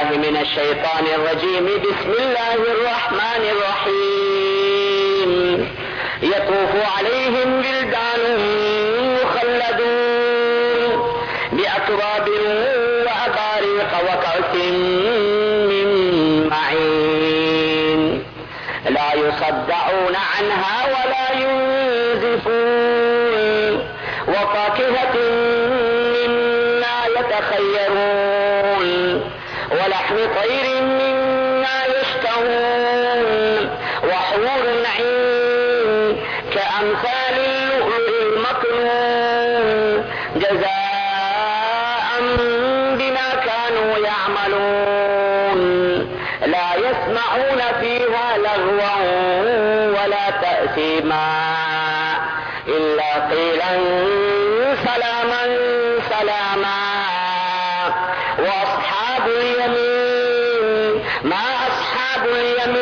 بالله من الشيطان الرجيم. بسم الله الرحمن الرحيم. يطوف عليهم ولدان مخلدون بأكواب وأباريق وكأس من معين. لا يصدعون عنها ولا ينزفون ولحم طير مما يشتهون وحور عين كأمثال اللؤلؤ المكنون جزاء بما كانوا يعملون لا يسمعون فيها لغوا ولا تأثيما إلا قيلا سلاما سلاما وأصحاب اليمين ما أصحاب اليمين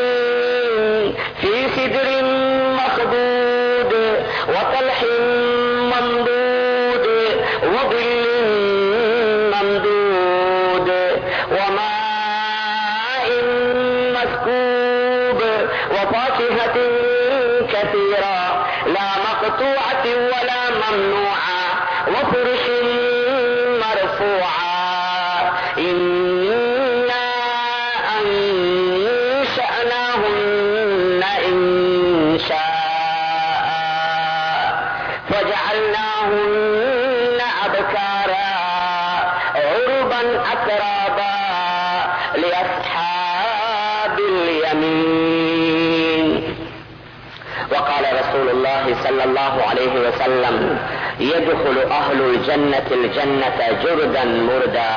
أهل الجنة الجنة جردا مردا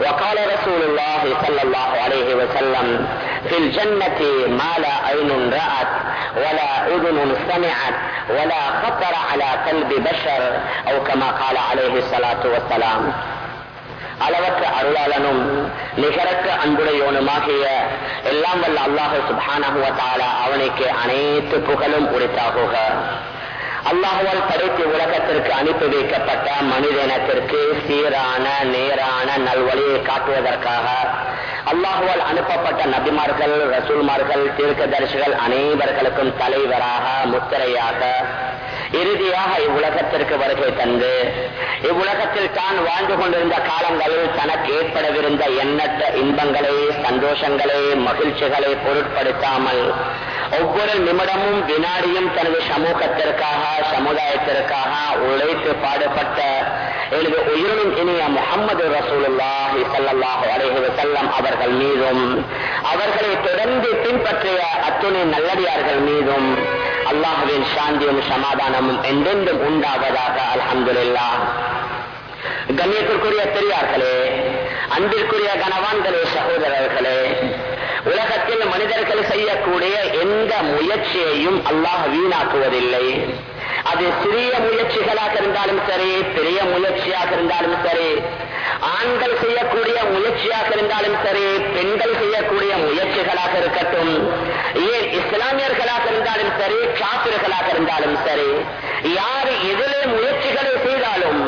وقال رسول الله صلى الله عليه وسلم في الجنة ما لا عين رأت ولا أذن سمعت ولا خطر على قلب بشر أو كما قال عليه الصلاة والسلام அளவற்ற அருளாளனும் நிகரற்ற அன்புடையோனுமாகிய எல்லாம் வல்ல அல்லாஹு சுபானகுவத்தால அவனுக்கு அனைத்து புகழும் உரித்தாகுக அல்லாஹுவால் படைத்த உலகத்திற்கு அனுப்பி வைக்கப்பட்ட மனிதனத்திற்கு சீரான நேரான நல்வழியை காட்டுவதற்காக அல்லாஹுவால் அனுப்பப்பட்ட நபிமார்கள் ரசூல்மார்கள் தீர்க்கதரிசிகள் அனைவர்களுக்கும் தலைவராக முத்திரையாக இறுதியாக இவ்வுலகத்திற்கு வருகை தந்து இவ்வுலகத்தில் தான் வாழ்ந்து கொண்டிருந்த காலங்களில் தனக்கு ஏற்படவிருந்த எண்ணற்ற இன்பங்களை சந்தோஷங்களை மகிழ்ச்சிகளை பொருட்படுத்தாமல் ஒவ்வொரு நிமிடமும் வினாடியும் தனது சமூகத்திற்காக சமுதாயத்திற்காக உழைத்து பாடுபட்ட எனது உயிரினும் இனிய முகமது ரசூலுல்லாஹி சல்லாஹு அலைஹி செல்லம் அவர்கள் மீதும் அவர்களை தொடர்ந்து பின்பற்றிய அத்துணை நல்லடியார்கள் மீதும் அல்லாஹுவின் சாந்தியும் சமாதானமும் என்றென்றும் உண்டாவதாக அலமதுல்லா கண்ணியத்திற்குரிய பெரியார்களே அன்பிற்குரிய கனவான்களே சகோதரர்களே உலகத்தில் மனிதர்கள் செய்யக்கூடிய எந்த முயற்சியையும் அல்லாஹ் வீணாக்குவதில்லை. அது சிறிய முயற்சிகளாக இருந்தாலும் சரி பெரிய முயற்சியாக இருந்தாலும் சரி ஆண்கள் செய்யக்கூடிய முயற்சியாக இருந்தாலும் சரி பெண்கள் செய்யக்கூடிய முயற்சிகளாக இருக்கட்டும் ஏன் இஸ்லாமியர்களாக இருந்தாலும் சரி காப்பிர்களாக இருந்தாலும் சரி யார் எதிலே முயற்சிகளை செய்தாலும்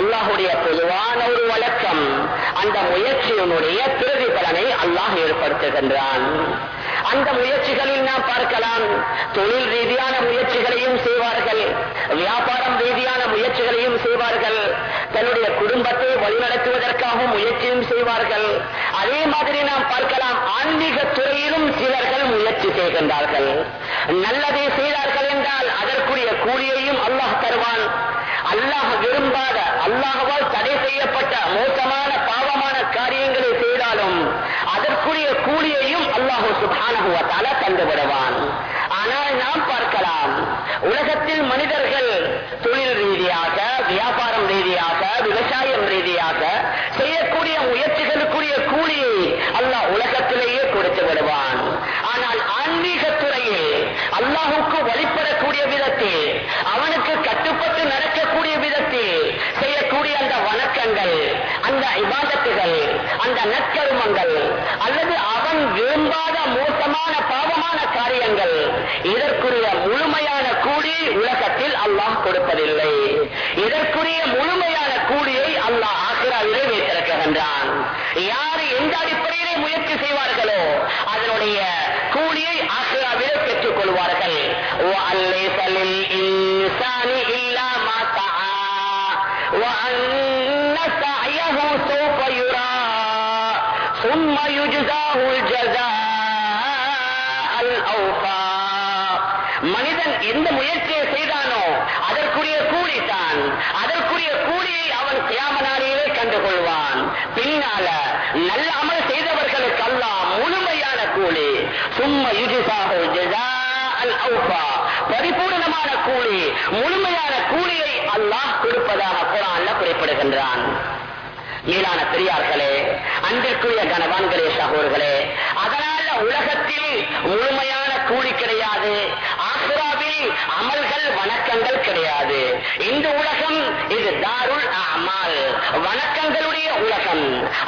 அல்லாஹுடைய பொதுவான ஒரு வழக்கம் அந்த முயற்சியினுடைய பிரதிபலனை அல்லாஹ் ஏற்படுத்துகின்றான். அந்த முயற்சிகளில் நாம் பார்க்கலாம். தொழில் ரீதியான முயற்சிகளையும் செய்வார்கள். வியாபாரம் ரீதியான முயற்சிகளையும் செய்வார்கள். தன்னுடைய குடும்பத்தை வழிநடத்துவதற்காக முயற்சியும் செய்வார்கள். அதே மாதிரி நாம் பார்க்கலாம் ஆன்மீக துறையிலும் சிலர்கள் முயற்சி செய்கின்றார்கள். நல்லதை செய்தார்கள் என்றால் அதற்குரிய கூலியையும் அல்லாஹ் தருவான். அல்லாஹ் விரும்பாத அல்லாஹவால் தடை செய்யப்பட்ட மோசமான பாவ காரியங்களை செய்தாலும் அதற்குரிய கூலியையும் அல்லாஹு சுபானஹு வத்தால தந்துவிடுவான் ஆனால் நாம் பார்க்கலாம் உலகத்தில் மனிதர்கள் தொழில் ரீதியாக வியாபாரம் ரீதியாக விவசாயம் ரீதியாக செய்யக்கூடிய முயற்சிகளுக்குரிய கூலியை அல்லாஹ் உலகத்திலேயே கொடுத்து விடுவான். ஆனால் ஆன்மீக துறையில் அல்லாஹுக்கு வழிபடக்கூடிய விதத்தில் அவனுக்கு கட்டுப்பட்டு நடக்கக்கூடிய விதத்தில் செய்யக்கூடிய அந்த வணக்கங்கள் அந்த ஆபத்துகள் அந்த நற்கருமங்கள் அல்லது அவன் விரும்பாத மோசமான பாவமான காரியங்கள் இதற்குரிய முழுமையான கூடி உலகத்தில் அல்லாஹ் கொடுப்பதில்லை. இதற்குரிய முழுமையான கூலியை அல்லாஹ் ஆசிராவிலே வைத்திருக்கின்றான். யார் எந்த அடிப்படையிலே முயற்சி செய்வார்களோ அதனுடைய கூலியை ஆசிராவிலே பெற்றுக் கொள்வார்கள் அல்லே சலில் இல்லாம وَأَنَّ سَعْيَهُ سَوْفَ يُرَى ثُمَّ يُجْزَاهُ الْجَزَاءَ الْأَوْفَى மனிதன் எந்த முயற்சியை செய்தானோ அதற்குரிய கூலி தான் அதற்குரிய கூலியை அவன் கியாம நாளிலே கண்டுகொள்வான் பின்னால நல்ல அமல் செய்தவர்களுக்கு அல்லாஹ் முழுமையான கூலி சும்மா யுஜிசாஹு ஜஸா அல் அவுஃபா பரிபூர்ணமான கூலி முழுமையான கூலியை அல்லாஹ் கொடுப்பதாக குரான்ல குறிப்பிடுகின்றான். மேலான பெரியார்களே அன்பிற்குரிய கனவான்களே சகோர்களே அதனால உலகத்தில் முழுமையான கூலி கிடையாது. ஆசிராத அமல்கள் வணக்கங்கள் கிடையாது. இந்த உலகம் இது தாருள் அமால். வணக்கங்களுடைய உலகம்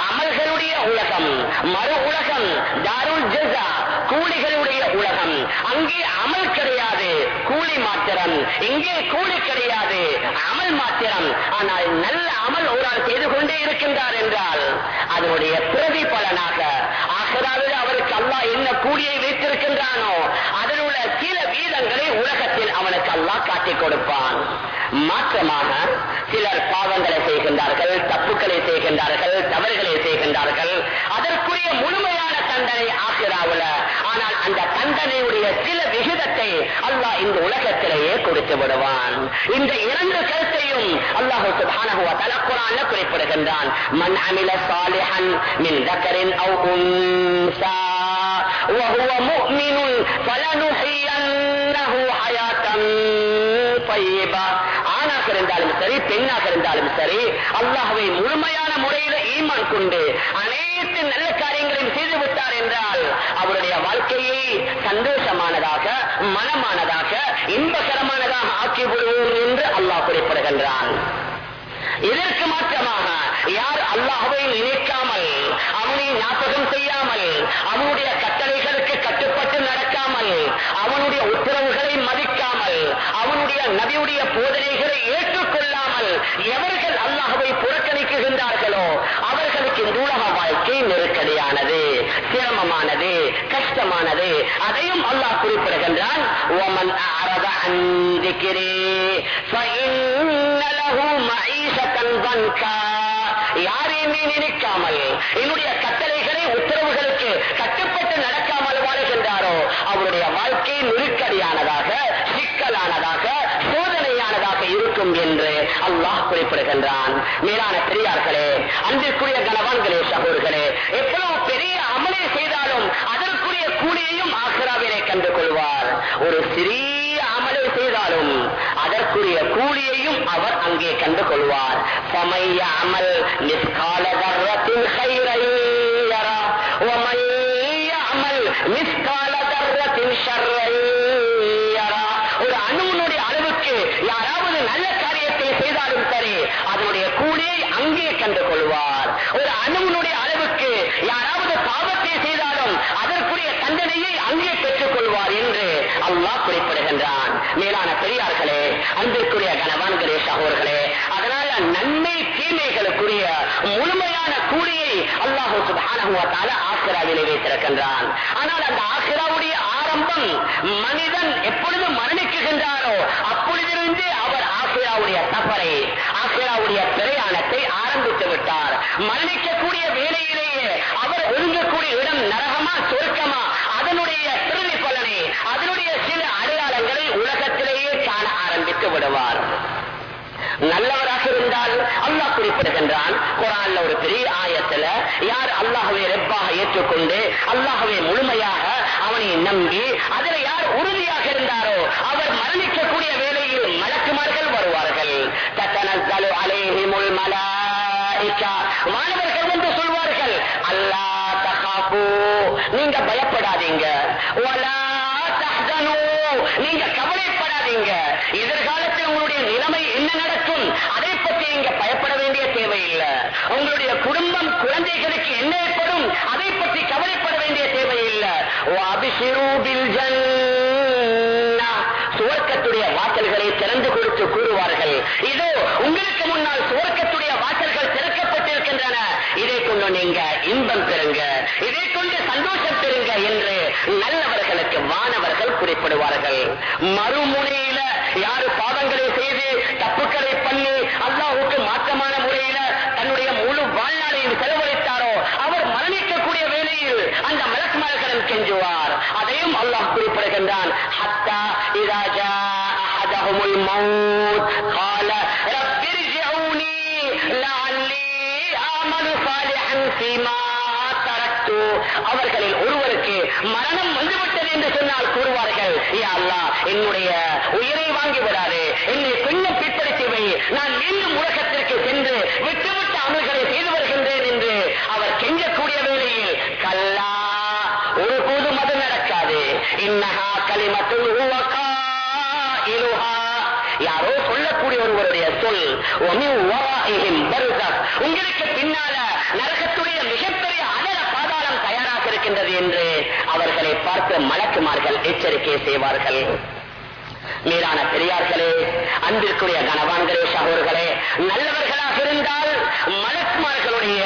அமல்களுடைய உலகம் மறு உலகம் தாருள் ஜெசா கூலிகளுடைய உலகம். அங்கே அமல் கிடையாது கூலி மாத்திரம். இங்கே கூலி கிடையாது அமல் மாத்திரம். ஆனால் நல்ல அமல் ஒரு ஆள் செய்து கொண்டே இருக்கின்றார் என்றால் அதனுடைய பிரதிபலனாக ஆகராவில் அவருக்கு அல்லா என்ன கூலியை வைத்திருக்கின்றானோ அதில் உள்ள சில வீதங்களை உலக உலகத்தில் அவனுக்கு அல்லாஹ் காட்டிக் கொடுப்பான் மாற்றமாக சிலர் பாவங்களை செய்கின்றார்கள் தப்புக்களை செய்கின்றார்கள் தவறுகளை செய்கின்றார்கள் அதற்குரிய முழுமையான தண்டனை ஆகிறாவுல ஆனால் அந்த தண்டனையுடைய சில விகிதத்தை அல்லாஹ் இந்த உலகத்திலேயே கொடுத்து விடுவான் இந்த இரண்டு கருத்தையும் அல்லாஹு சுப்ஹானஹு வ தஆலா குர்ஆன்ல குறிப்பிடுகின்றான் மன் அமில சாலிஹன் மின் ذكر او انثى وهو مؤمن فلنحيينه حياه طيبه ஆணாக இருந்தாலும் சரி பெண்ணாக இருந்தாலும் சரி அல்லாஹுவை முழுமையான முறையில் ஈமான் கொண்டு அனைத்து நல்ல காரியங்களையும் செய்து விட்டார் என்றால் அவருடைய வாழ்க்கையை சந்தோஷமானதாக மனமானதாக இன்பகரமானதாக ஆக்கி விடுவோம் என்று அல்லாஹ் குறிப்பிடுகின்றான். இதற்கு மாற்றமாக யார் அல்லாஹுவை நினைக்காமல் அவனை ஞாபகம் செய்யாமல் அவனுடைய கட்டளைகளுக்கு கட்டுப்பட்டு நடக்காமல் அவனுடைய உத்தரவுகளை மதிக்காமல் அவனுடைய நபியுடைய போதனைகளை ஏற்றுக்கொள்ளாமல் எவர்கள் அல்லாஹுவை புறக்கணிக்குகின்றார்களோ அவர்களுக்கு இந்த உலக வாழ்க்கை நெருக்கடியானது சிரமமானது கஷ்டமானது. அதையும் அல்லாஹ் குறிப்பிடுகின்றான் ஓமன் அரத அந்திக்கிறே யாரையுமே நினைக்காமல் என்னுடைய கட்டளைகளை உத்தரவுகளுக்கு கட்டுப்பட்டு நடக்காமல் வாழ்கின்றாரோ அவருடைய வாழ்க்கை நெருக்கடியானதாக சிக்கலானதாக சோதனையானதாக இருக்கும் என்று அல்லாஹ் குறிப்பிடுகின்றான். மேலான பெரியார்களே அன்பிற்குரிய கனவான்களே சகோர்களே எவ்வளவு பெரிய அமலை செய்தாலும் அதற்குரிய கூலியையும் ஆசிராவிலே கண்டு கொள்வார் ஒரு சிறிய அமலை செய்தாலும் அதற்குரிய கூலியை அவர் அங்கே கண்டு கொள்வார் சமைய அமல் மிஸ்கால தர்ரத்தின் ஹைரையரா ஒமைய அமல் மிஸ்கால தர்ரத்தின் ஒரு அணுவனுடைய அளவுக்கு யாராவது நல்ல செய்தாலும் சரி அதனுடைய கூலியை அங்கே கண்டு கொள்வார். ஒரு அணுவினுடைய அளவுக்கு யாராவது பாவத்தை செய்தாலும் அதற்குரிய தண்டனையை அங்கே பெற்றுக் கொள்வார் என்று அல்லாஹ் குறிப்பிடுகின்றான். மேலான பெரியார்களே அன்பிற்குரிய கணவான்களே சகோர்களே அதனால நன்மை தீமைகளுக்குரிய முழுமையான கூலியை அல்லாஹு சுப்ஹானஹு ஆசிராவிலே வைத்திருக்கின்றான் ஆனால் அந்த ஆசிராவுடைய ஆரம்பம் மனிதன் எப்பொழுது மரணிக்குகின்றாரோ அப்பொழுதிலிருந்து அவர் ஆசிராவுடைய சஃபரை ஆசிராவுடைய பிரயாணத்தை ஆரம்பித்து விட்டார். மரணிக்கக்கூடிய வேலையிலேயே அவர் ஒழுங்கக்கூடிய இடம் நரகமா சுருக்கமா? அதனுடைய பிரதி பலனை அதனுடைய சில அடையாளங்களை உலகத்திலேயே காண ஆரம்பித்து விடுவார். நல்லவராக இருந்தால் அல்லாஹ் குறிப்பிடுகின்றான். குரான்ல ஒரு பெரிய ஆயத்துல யார் அல்லாஹுவை ரெப்பாக ஏற்றுக்கொண்டு அல்லாஹுவை முழுமையாக அவனை நம்பி அதுல யார் உறுதியாக இருந்தாரோ அவர் மரணிக்கக்கூடிய வேளையில் மலக்குமார்கள் வருவார்கள். தத்தனஸ்தலு அலைஹிமுல் மலாயிகா. மாணவர்கள் வந்து சொல்வார்கள் அல்லா தகாபு நீங்க பயப்படாதீங்க. வலா தஹ்சனு நீங்க கவலைப்படாதீங்க. எதிர்காலத்தில் உங்களுடைய நிலைமை இங்க பயப்பட வேண்டிய தேவையில்லை. உங்களுடைய குடும்பம் குழந்தைகளுக்கு என்ன ஏற்படும்? அதை பற்றி கவலைப்பட வேண்டிய தேவையில்லை. அபிசிரூபில் ஜன்னா. சுவர்க்கத்துடைய வாசல்களை திறந்து கொடுத்து கூறுவார்கள். இதோ உங்களுக்கு முன்னால் சுவர்க்கத்துடைய வாசல்கள் திறக்கப்பட்டிருக்கின்றன. இதை கொண்டு நீங்க இன்பம் பெறுங்க. இதை கொண்டு சந்தோஷம் பெறுங்க என்று நல்லவர்களுக்கு வானவர்கள் குறிப்பிடுவார்கள். மறுமுனையில யாரு பாவங்களை செய்து தப்புக்களை பண்ணி அல்லாஹுக்கு மாற்றமான முறையில தன்னுடைய முழு வாழ்நாளையும் செலவழித்தாரோ அவர் மரணிக்கக்கூடிய வேளையில் அந்த மலக்குமார்களும் கெஞ்சுவார். அதையும் அல்லாஹ் குறிப்பிடுகின்றான். ஹத்தா இதா ஜா அஹதஹுமுல் மௌத் قال رب ارجعوني لعلي اعمل صالحا فيما தரத்து அவர்களில் ஒருவருக்கு மரணம் வந்துவிட்டது என்று சொன்னால் கூறுவார்கள் யா அல்லாஹ் என்னுடைய உயிரை வாங்கி விடாதே என்னை கொஞ்சம் பிற்படுத்தி வை நான் மீண்டும் உலகத்திற்கு சென்று விட்டுவிட்ட அமல்களை செய்து வருகின்றேன் என்று அவர் கெஞ்சக்கூடிய வேளையில் கல்லா ஒரு போதும் அது நடக்காது இன்னஹா கலிமத்துல் ஹுவ காயிலுஹா யாரோ சொல்லக்கூடிய ஒருவருடைய சொல் உங்களுக்கு பின்னால நரகத்துடைய மிகப்பெரிய அடல பாதாளம் தயாராக இருக்கின்றது என்று அவர்களை பார்த்து மலக்குமார்கள் எச்சரிக்கை செய்வார்கள். மீதான பெரியார்களே அன்பிற்குரிய கனவான்களே சகோர்களே நல்லவர்களாக இருந்தால் மலக்குமார்களுடைய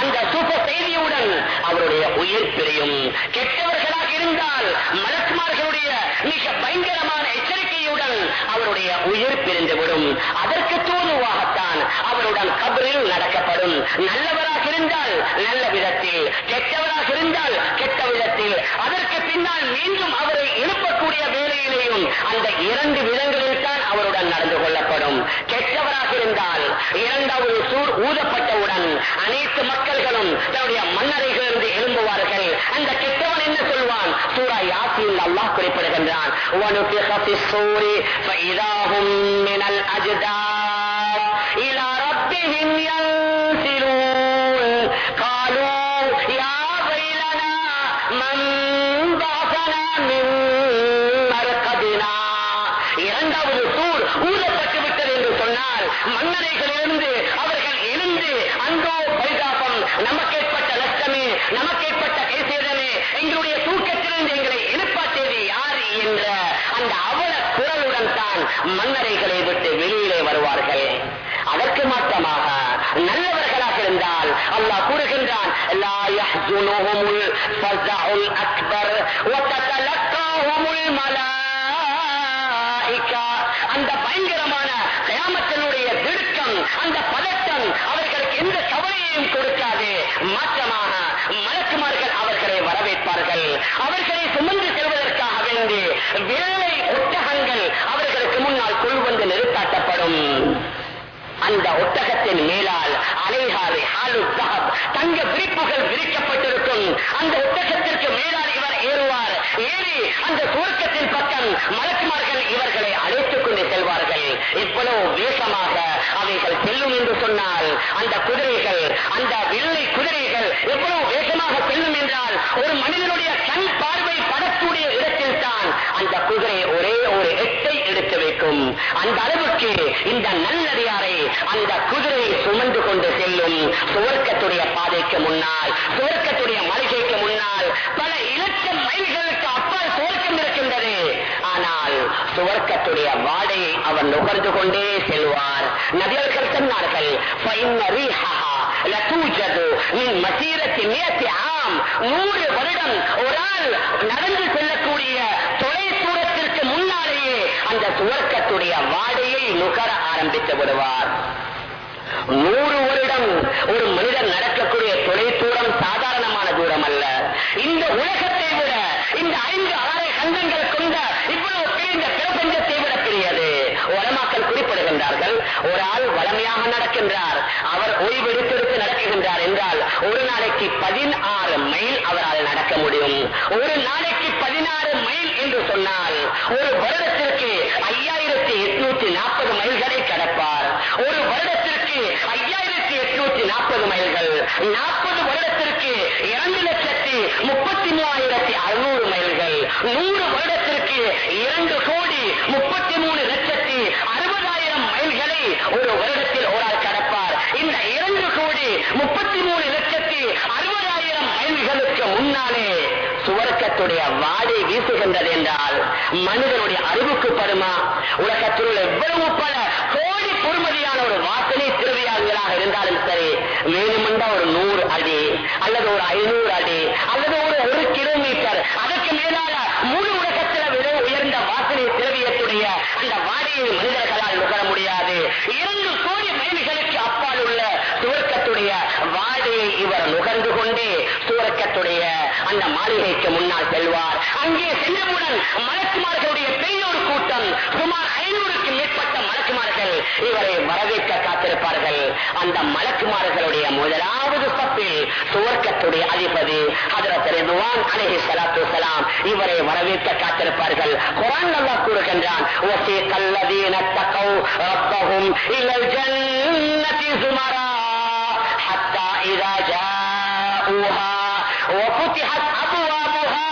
அந்த சுப செய்தியுடன் அவருடைய உயிர் பிரியும். கெட்டவர்களாக இருந்தால் மலக்குமார்களுடைய மிக பயங்கரமான எச்சரிக்கையுடன் அவருடைய உயிர் பிரிந்துவிடும். அதற்கு தூதுவாகத்தான் அவருடன் கபரில் நடக்கப்படும். நல்லவராக இருந்தால் நல்ல விதத்தில் கெட்டவராக இருந்தால் கெட்ட விதத்தில். அதற்கு பின்னால் மீண்டும் அவரை எழுப்பக்கூடிய வேலையிலேயும் அந்த இரண்டு விதங்களில் தான் அவருடன் நடந்து கொள்ளப்படும். கெட்டவராக இருந்தால் இரண்டாவது சூர் ஊதப்பட்டவுடன் அனைத்து மக்கள்களும் தன்னுடைய மன்னரைகளிலிருந்து எழும்புவார்கள். அந்த கெட்டவன் என்ன சொல்வான்? சூரா யாசியில் அல்லாஹ் குறிப்பிடுகின்ற சொல்கிறான் இரண்டாவது தூர் ஊதப்பட்டு விட்டது என்று சொன்னால் மன்னரைகளிலிருந்து அவர்கள் எழுந்து அந்தோ பரிதாபம் நமக்கேற்பட்ட நஷ்டமே நமக்கேற்பட்ட கைசேதமே எங்களுடைய தூக்கத்திலிருந்து எங்களை எழுப்பாட்டியது யார் என்ற அந்த அவல குரலுடன் தான் மன்னரைகளை விட்டு வெளியிலே வருவார்கள். அதற்கு மாற்றமாக நல்லவர்களாக இருந்தால் அல்லாஹ் கூறுகின்றான் அக்பர் மலா அந்த பயங்கரமான கயாமத்தினுடைய திடுக்கம் அந்த பதட்டம் அவர்களுக்கு எந்த கவலையையும் கொடுக்காது. மாற்றமாக மலக்குமார்கள் அவர்களை வரவேற்பார்கள். அவர்களை சுமந்து செல்வதற்காக வேண்டி வேலை ஒட்டகங்கள் அவர்களுக்கு முன்னால் கொள்வந்து நிறுத்தாட்டப்படும். அந்த ஒட்டகத்தின் மேலால் அலைஹாரி ஹாலு தங்க விரிப்புகள் விரிக்கப்பட்டிருக்கும். அந்த ஒட்டகத்திற்கு மேலால் இவர் ஏறுவார். ஏறி அந்த சுவர்க்கத்தின் பக்கம் மலக்குமார்கள் இவர்களை அழைத்துக் கொண்டு செல்வார்கள். இவ்வளவு வேகமாக அவைகள் செல்லும் என்று சொன்னால் அந்த குதிரைகள் அந்த வெள்ளை குதிரைகள் எவ்வளவு வேகமாக செல்லும் என்றால் ஒரு மனிதனுடைய கண் பார்வை படக்கூடிய இடத்தில் தான் அந்த குதிரை ஒரே ஒரு எட்டை எடுத்து வைக்கும். அந்த அளவுக்கு இந்த நல்லடியாரை அந்த குதிரை சுமந்து கொண்டு செல்லும் சுவர்க்கத்துடைய பாதைக்கு முன்னால் சுவர்க்கத்துடைய மளிகைக்கு முன்னால் பல இலட்சம் மைல்களுக்கு அப்பால் சுவர்க்கம் இருக்கின்றது. ஆனால் சுவர்க்கத்துடைய வாடையை அவர் நுகர்ந்து கொண்டே செல்வார். நபியர்கள் சொன்னார்கள் ஆம்." நூறு வருடம் ஒரு ஆள் நடந்து செல்லக்கூடிய தொலை தூரத்திற்கு முன்னாலேயே அந்த சுவர்க்கத்துடைய வாடையை நுகர ஆரம்பித்து விடுவார். நூறு வருடம் ஒரு மனிதன் நடக்கக்கூடிய தொலை தூரம் சாதாரணமான தூரம் அல்ல இந்த உலகத்தை விட இந்த ஐந்து ஆறு கண்டங்கள் கொண்ட இவ்வளவு பிரிந்த பிரபஞ்சத்தை விட பெரியது. உலமாக்கள் குறிப்பிடுகின்றார்கள் ஒரு ஆள் வளமையாக நடக்கின்றார் அவர் ஓய்வெடுத்தெடுத்து நடக்குகின்றார் என்றால் ஒரு நாளைக்கு பதினாறு மைல் அவரால் நடக்க முடியும். ஒரு நாளைக்கு பதினாறு மைல் என்று சொன்னால் ஒரு வருடத்திற்கு ஐயாயிரத்தி எட்நூத்தி நாற்பது மைல்களை கடப்பார். ஒரு வருடத்திற்கு ஐயாயிரத்தி எட்நூத்தி நாற்பது மைல்கள். நாற்பது வருடத்திற்கு இரண்டு லட்சத்தி முப்பத்தி மூவாயிரத்தி அறுநூறு மைல்கள். நூறு வருடத்திற்கு இரண்டு கோடி முப்பத்தி மூணு லட்சத்தி அறுபதாயிரம் மைல்களை ஒரு வருடத்தில் ஓரால் கடப்பார். இந்த இரண்டு கோடி முப்பத்தி மூணு லட்சத்தி அறுபதாயிரம் மைல்களுக்கு முன்னாலே உலகத்துடைய வாடை வீசுகின்றது என்றால் மனிதனுடைய அறிவுக்கு படுமா? உலகத்தில் உள்ள எவ்வளவு பல கோடி பொறுமதியான ஒரு வாசனை திருவியாளர்களாக இருந்தாலும் சரி வேணுமென்றா ஒரு நூறு அடி அல்லது ஒரு ஐநூறு அடி அல்லது ஒரு ஒரு கிலோமீட்டர் அதற்கு மேலாக முழு உலகத்தில் விட உயர்ந்த வாசனை திரவியத்துடைய அந்த வாடையை மனிதர்களால் நுகர முடியாது. இரண்டு கோடி மைல்களுக்கு அப்பால் உள்ள சுவர்க்கத்துடைய வாடையை இவர் நுகர்ந்து கொண்டே சுவர்க்கத்துடைய அந்த மாளிகைக்கு முன்னால் பெருமானார் செல்வார். அங்கே சிறுமுடன் மலக்குமார்களுடைய பெரிய கூட்டம் சுமார் ஐநூறுக்கு மேற்பட்ட மலக்குமார்கள் இவரை வரவேற்க காத்திருப்பார்கள். அந்த மலக்குமார்களுடைய முதலாவது சப்பில் சுவர்க்கத்துடைய அதிபதி இவரை வரவேற்க காத்திருப்பார்கள். குரான் நல்லா கூறுகின்றான் ஜன்னதி சுமரா ஹத்தா இதா وفتحت أبوابها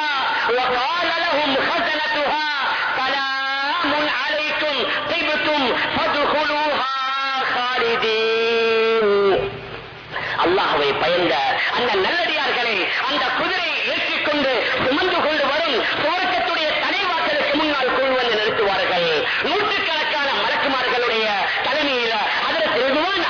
وقال لهم خزنتها سلام عليكم طبتم فادخلوها خالدين அல்லாஹுவை பயந்த அந்த நல்லடியார்களை அந்த குதிரை ஏற்றிக் கொண்டு சுமந்து கொண்டு வரும் சுவர்க்கத்துடைய தலைவாசலுக்கு முன்னால் கொள்வந்து நிறுத்துவார்கள் நூற்றுக்கணக்கான மலக்குமார்களுடைய தலைமையில் அதற்கு ரிதுவான்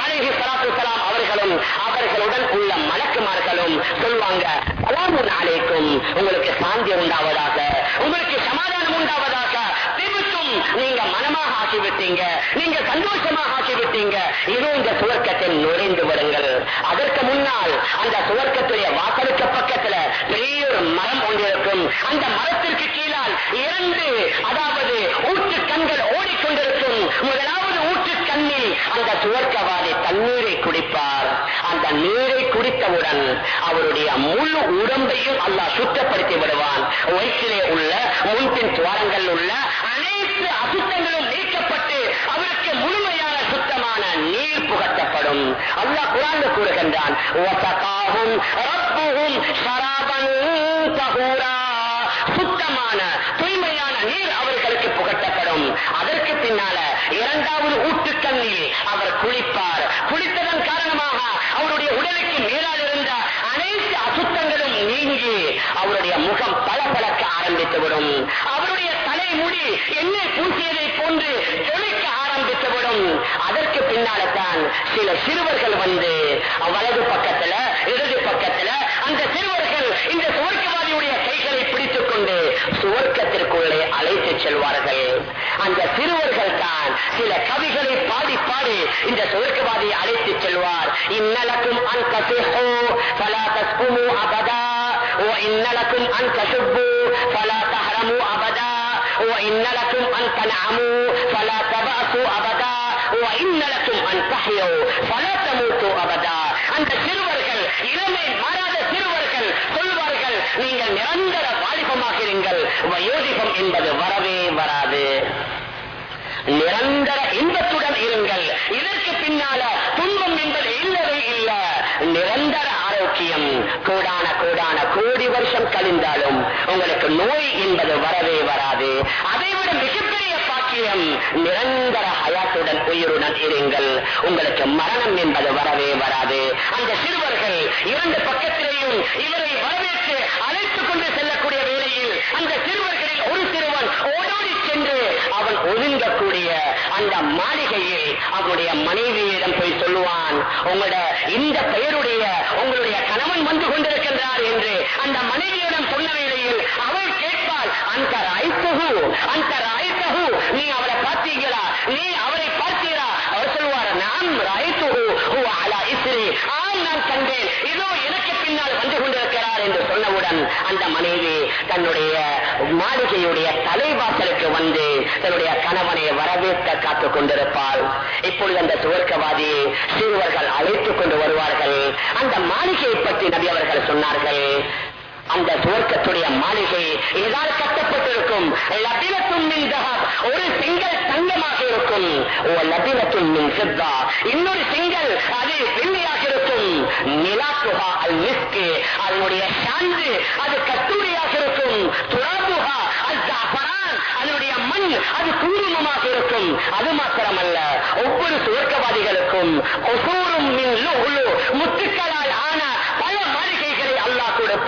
அழகி சலாத்து சலாம் அவர்களும் அவர்களுடன் உள்ள மலக்குமார்களும் சொல்லுவாங்க சலாமுன் அலைக்கும். உங்களுக்கு சாந்தி உண்டாவதாக உங்களுக்கு சமாதானம் உண்டாவதாக. திபுத்தும் நீங்க மனமாக ஆக்கிவிட்டீங்க நீங்க சந்தோஷமாக ஆக்கிவிட்டீங்க. இது இந்த சுவர்க்கத்தில் நுழைந்து வருங்கள் அதற்கு முன்னால் அந்த சுவர்க்கத்துடைய வாசலுக்கு பக்கத்துல பெரிய ஒரு மரம் ஒன்று இருக்கும். அந்த மரத்திற்கு கீழால் இரண்டு அதாவது ஊற்று கண்கள் ஓடிக்கொண்டிருக்கும் முதலாவது ஊற்று கண்ணில் அந்த துவர்க்கவாதி தண்ணீரை குடிப்பார். அந்த நீரை குடித்தவுடன் அவருடைய முழு உடம்பையும் அல்லாஹ் சுத்தப்படுத்தி விடுவான். வயிற்றிலே உள்ள முன்பின் துவாரங்கள் உள்ள அனைத்து அசுத்தங்களும் நீக்கப்பட்டு அவருக்கு முழுமையான சுத்தமான நீர் புகட்டப்படும். அல்லாஹ் குரான் கூறுகின்றான் சராபன் ரப்புஹும் சுத்தமான தூய்மையான நீர் அவர்களுக்கு புகட்டப்படும். அதற்கு பின்னால இரண்டாவது ஊட்டுக்கண்ணில் அவர் குளிப்பார். குளித்ததன் காரணமாக அவருடைய உடலுக்கு மேலால் இருந்த அனைத்து அசுத்தங்களும் நீங்கி அவருடைய முகம் பளபளக்க ஆரம்பித்துவிடும். அவருடைய கண்ணை மூடி எண்ணெய் பூசியதை போன்று தெளிக்க ஆரம்பித்துவிடும். அதற்கு பின்னால்தான் சில சிறுவர்கள் வந்து வலது பக்கத்துல இடது பக்கத்துல அந்த சிறுவர்கள் இந்த சுவர்க்கவாதியுடைய கைகளை பிடித்துக் கொண்டு சுவர்க்கத்திற்குள்ளே அழைத்து செல்வார்கள். அந்த சிறுவர்கள் தான் சில கவிகளை பாடி பாடி இந்த சுவர்க்கவாதியை அழைத்து செல்வார். இந்நலக்கும் அன் கசிஹோ பலா தஸ்குமு அபதா ஓ இந்நலக்கும் அன் கசுப்பு பலா தஹரமு அபதா. وإن لكم أن تنعموا فلا تبأسوا أبدا وإن لكم أن تحيوا فلا تموتوا أبدا அந்த சிறுவர்கள் இளமை மாறாத சிறுவர்கள் சொல்வார்கள் நீங்கள் நிரந்தர வாலிபமாகிறீர்கள் வயோதிகம் என்பது வரவே வராது நிரந்தர இன்பத்துடன் இருங்கள் இதற்கு பின்னால துன்பம் என்பது இல்லவே இல்ல நிரந்தர ஆரோக்கியம் கோடான கோடான கோடி வருஷம் கழிந்தாலும் உங்களுக்கு நோய் என்பது வரவே வராது. அதைவிட மிகப்பெரிய நிச்சயம் நிரந்தர ஹயாத்துடன் உயிருடன் இருங்கள். உங்களுக்கு மரணம் என்பது வரவே வராது. அந்த சிறுவர்கள் இரண்டு பக்கத்திலேயும் இவரை வரவேற்று அழைத்துக் கொண்டு செல்லக்கூடிய வேளையில் அந்த சிறுவர்களில் ஒரு சிறுவன் ஓடோடி சென்று அவன் ஒதுங்கக்கூடிய அந்த மாளிகையில் அவனுடைய மனைவியிடம் போய் சொல்லுவான் உங்களோட இந்த பெயருடைய உங்களுடைய கணவன் வந்து கொண்டிருக்கின்றார் என்று அந்த மனைவியிடம் சொன்ன வேளையில் அவள் கேட்பாள் அந்த ராய்த்தகு அந்த ராய்த்தகு நீ அவரை பார்த்தீங்களா? நீ அவரை பார்த்தீரா? அவர் சொல்வார் நான் இஸ்ரி. ஆம் நான் கண்டேன். இதோ எனக்கு பின்னால் வந்து கொண்டிருக்கிறார் என்று சொன்னவுடன் அந்த மனைவி தன்னுடைய மாளிகையுடைய தலைவாசலுக்கு வந்து தன்னுடைய கணவனை வரவேற்க காத்துக் கொண்டிருப்பாள். இப்பொழுது அந்த சுவர்க்கவாதியை சிறுவர்கள் அழைத்துக் கொண்டு வருவார்கள். அந்த மாளிகையை பற்றி நபி அவர்கள் சொன்னார்கள் அந்த துவக்கத்துடைய மாளிகை இதால் கட்டப்பட்டிருக்கும். லபிலத்தும் மின் தஹப் ஒரு சிங்கல் தங்கமாக இருக்கும். ஓ லபிலத்தும் மின் சித்தா இன்னொரு சிங்கல் அது வெள்ளியாக இருக்கும். நிலாத்துஹா அல் மிஸ்கு அதனுடைய சாந்து அது கத்தூரியாக இருக்கும். துராபுஹா அல் ஜாஃபரான் அதனுடைய மண் அது குங்குமமாக இருக்கும். அது மாத்திரமல்ல ஒவ்வொரு சுவர்க்கவாதிகளுக்கும் ஒவ்வொரு மின் லுஹ்லு முத்துக்களால் ஆன பல மாளிகைகளை அல்லாஹ் கொடுப்பான்.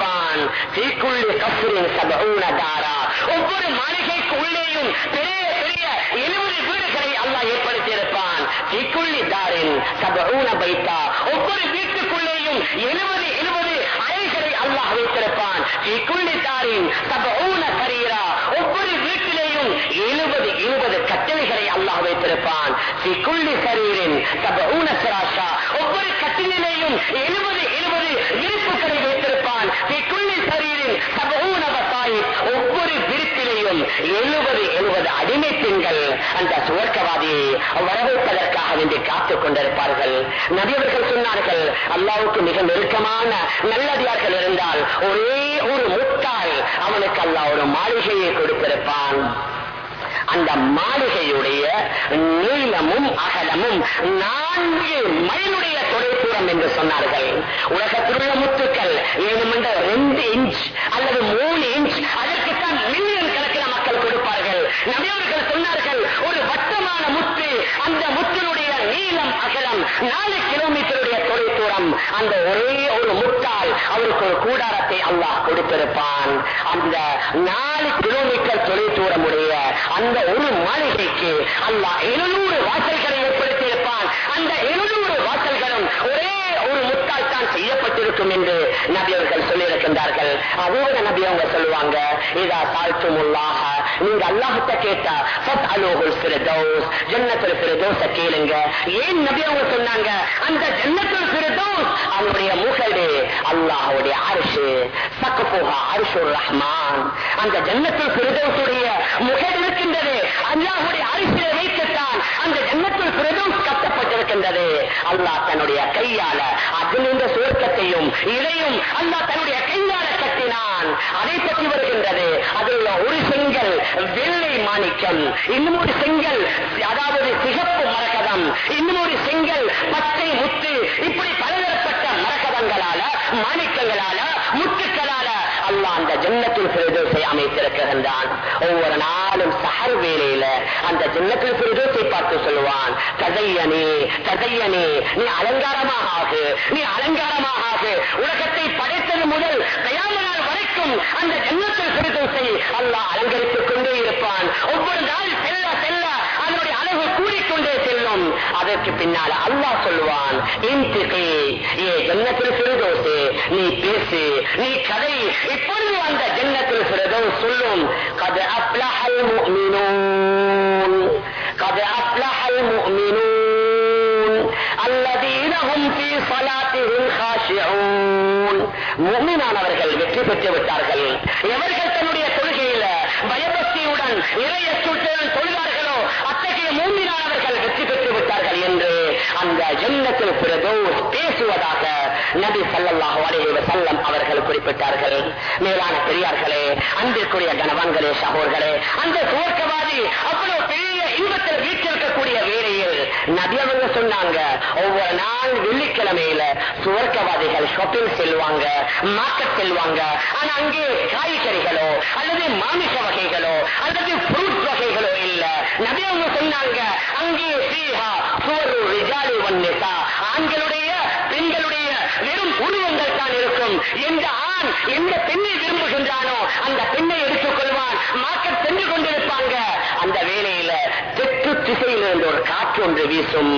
சபூன தாரா ஒவ்வொரு மாளிகைக்கு உள்ளேயும் பெரிய பெரிய எழுபது வீடுகளை அல்லா ஏற்படுத்தி இருப்பான் தீக்குள்ளி தாரின் சபூன பைத்தா ஒவ்வொரு வீட்டுக்குள்ளேயும் எழுபது எழுபது அறைகளை அல்லாஹ் வைத்திருப்பான். தீக்குள்ளி தாரின் சபூன சரீரா ஒவ்வொரு வீட்டிலேயும் எழுபது எழுபது கட்டளைகளை அல்லாஹ் வைத்திருப்பான். தீக்குள்ளி சரீரின் சபூன சராஷா ஒவ்வொரு கட்டிலேயும் எழுபது எழுபது இருப்புகளை வைத்திருப்பான். தீக்குள்ளி சரீரின் சபூன வசாயி ஒவ்வொரு விருப்பிலேயும் எழுபது எழுபது அடிமை பெண்கள் அந்த சுவர்க்கவாதியை வரவேற்பதற்காக வேண்டி காத்துக் கொண்டிருப்பார்கள். நபியவர்கள் சொன்னார்கள் அல்லாவுக்கு மிக நெருக்கமான நல்லடியார்கள் இருந்தால் ஒரே ஒரு முட்டாள் அவனுக்கு அல்லா ஒரு மாளிகையை கொடுத்திருப்பான். அந்த மாளிகையுடைய நீளமும் அகலமும் நான்கு மைலுடைய தொலைதூரம் என்று சொன்னார்கள். உலகத்திலுள்ள முத்துக்கள் ஏழுமன்ற ரெண்டு இன்ச் அல்லது மூணு இன்ச் அதற்குத்தான் மில்லியன் நபியவர்கள் சொன்னார்கள் ஒரு வட்டமான முத்து அந்த முத்தினுடைய நீளம் அகலம் நாலு கிலோமீட்டருடைய தொலைதூரம் அந்த ஒரே ஒரு முட்டால் அவருக்கு ஒரு கூடாரத்தை அல்லாஹ் கொடுத்திருப்பான். அந்த நாலு கிலோமீட்டர் தொலைதூரம் உடைய அந்த ஒரு மாளிகைக்கு அல்லாஹ் எழுநூறு வாசல்களை ஏற்படுத்தியிருப்பான். அந்த எழுநூறு வாசல்களும் ஒரே ஒரு முட்டால் தான் செய்யப்பட்டிருக்கும் என்று நபி அவர்கள் சொல்லியிருக்கின்றார்கள். அதோட நபி அவங்க சொல்லுவாங்க இதா தாழ்த்துமுல்லாக நீங்க அல்லாஹத்தை கேட்டா சத் அலோகுல் பிரதோஸ் ஜன்னத்தில் ஃபிரதௌஸ கேளுங்க. ஏன் நபி அவங்க சொன்னாங்க? அந்த ஜன்னத்தில் பிரதோஸ் அவனுடைய முகடு அல்லாஹ்வுடைய அரிசு சக்கபுஹா அரிசுர் ரஹ்மான். அந்த ஜன்னத்தில் பிரதோசுடைய முகடு இருக்கின்றது. அல்லாஹுடைய அரிசியை வைத்துத்தான் அந்த ஜன்னத்தில் பிரதோஸ் கட்டப்பட்டிருக்கின்றது. அல்லாஹ் தன்னுடைய கையால அதில் இந்த சுவர்க்கத்தையும் இதையும் அல்லாஹ் தன்னுடைய கையால கட்டினான் அதை பற்றி வருகின்றது அதில் உள்ள ஒரு செங்கல் வெள்ளை மாணிக்கம் இன்னும் ஒரு செங்கல் அதாவது சிகப்பு மரகதம் இன்னும் ஒரு செங்கல் பச்சை முத்து இப்படி பலதரப்பட்ட மரகதங்களால மாணிக்கங்களால முத்துக்களால அல்லாஹ் அந்த ஜன்னத்தில் பிரதோசை அமைத்திருக்கின்றான். ஒவ்வொரு நாளும் சஹர் வேலையில அந்த ஜன்னத்தில் பிரதோசை பார்த்து சொல்லுவான் ததையனே ததையனே நீ அலங்காரமாக ஆகு நீ அலங்காரமாக ஆகு. உலகத்தை படைத்தது முதல் கயாம நாள் வரைக்கும் அந்த ஜன்னத்தில் பிரதோசை அல்லாஹ் அலங்கரித்துக் கொண்டே இருப்பான். ஒவ்வொரு நாள் செல்ல செல்ல அளவு கூடிக்கொண்டே செல்லும். அதற்கு பின்னால் அல்லாஹ் சொல்லுவான் ஏ ஜன்னத்தில் நீ பேசு நீ கதை. இப்பொழுது அந்த ஜன்னத்தில் சிறுதோ சொல்லும் கது அப்லஹல் முக்மினூன் கது அப்லஹல் முக்மினூன் அல்லதீனஹும் ஃபீ ஸலாத்திஹிம் காஷிஊன் முக்மினானவர்கள் வெற்றி பெற்று விட்டார்கள். எவர்கள் தன்னுடைய தொழுகையில பயபக்தியுடன் நிறைய சுற்றுடன் தொழுதார்களோ மூமினானவர்கள் வெற்றி பெற்று விட்டார்கள் என்று அந்த ஜன்னத்தில் பிரதோஸ் பேசுவதாக நபி சல்லாஹ் அலைஹி வஸல்லம் அவர்கள் குறிப்பிட்டார்கள். மேலான பெரியார்களே அன்பிற்குரிய கணவன்களே சகோர்களே அந்த சுவர்க்கவாதி அவ்வளவு பெரிய இன்பத்தில் வீட்டிருக்கக்கூடிய வேளையில் நபி அவங்க சொன்னாங்க ஒவ்வொரு நாள் வெள்ளிக்கிழமையில சுவர்க்கவாதிகள் ஷாப்பிங் செல்வாங்க மார்க்கெட் செல்வாங்க. ஆனா அங்கே காய்கறிகளோ அல்லது மாமிச வகைகளோ அல்லது ஃப்ரூட் வகைகளோ இல்ல. நபி அவங்க சொன்னாங்க அங்கே சீஹா சுவரு ரிஜாலி வன்னிசா ஆண்களுடைய பெண்களுடைய வெறும் உருவங்கள் தான் இருக்கும். எந்த ஆண் எந்த பெண்ணை விரும்புகின்றானோ அந்த பெண்ணை எடுத்துக்கொள்வான் மார்க்கெட் சென்று கொண்டிருப்பாங்க. அந்த வேலையில தெற்கு திசையில் இருந்து ஒரு காற்று ஒன்று வீசும்.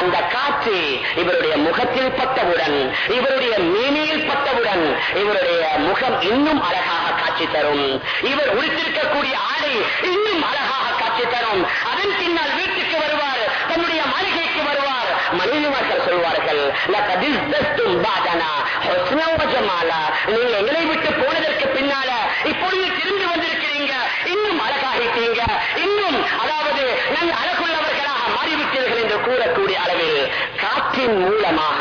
அந்த காற்று இவருடைய முகத்தில் பட்டவுடன் இவருடைய மேனியில் பட்டவுடன் இவருடைய முகம் இன்னும் அழகாக காட்சி தரும். இவர் உடுத்திருக்கக்கூடிய ஆடை இன்னும் அழகாக காட்சி தரும். அதன் பின்னால் வீட்டுக்கு வருவார். தன்னுடைய மாளிகைக்கு வருவார். மனைவிமார்கள் சொல்வார்கள் நீங்க எங்களை விட்டு போனதற்கு பின்னால இப்பொழுது திரும்பி வந்திருக்கிறீங்க. இன்னும் அழகாகிட்டீங்க. இன்னும் அதாவது நல்ல அழகுள்ளவர்களாக மாறிவிட்டீர்கள் என்று கூறக்கூடிய அளவில் காற்றின் மூலமாக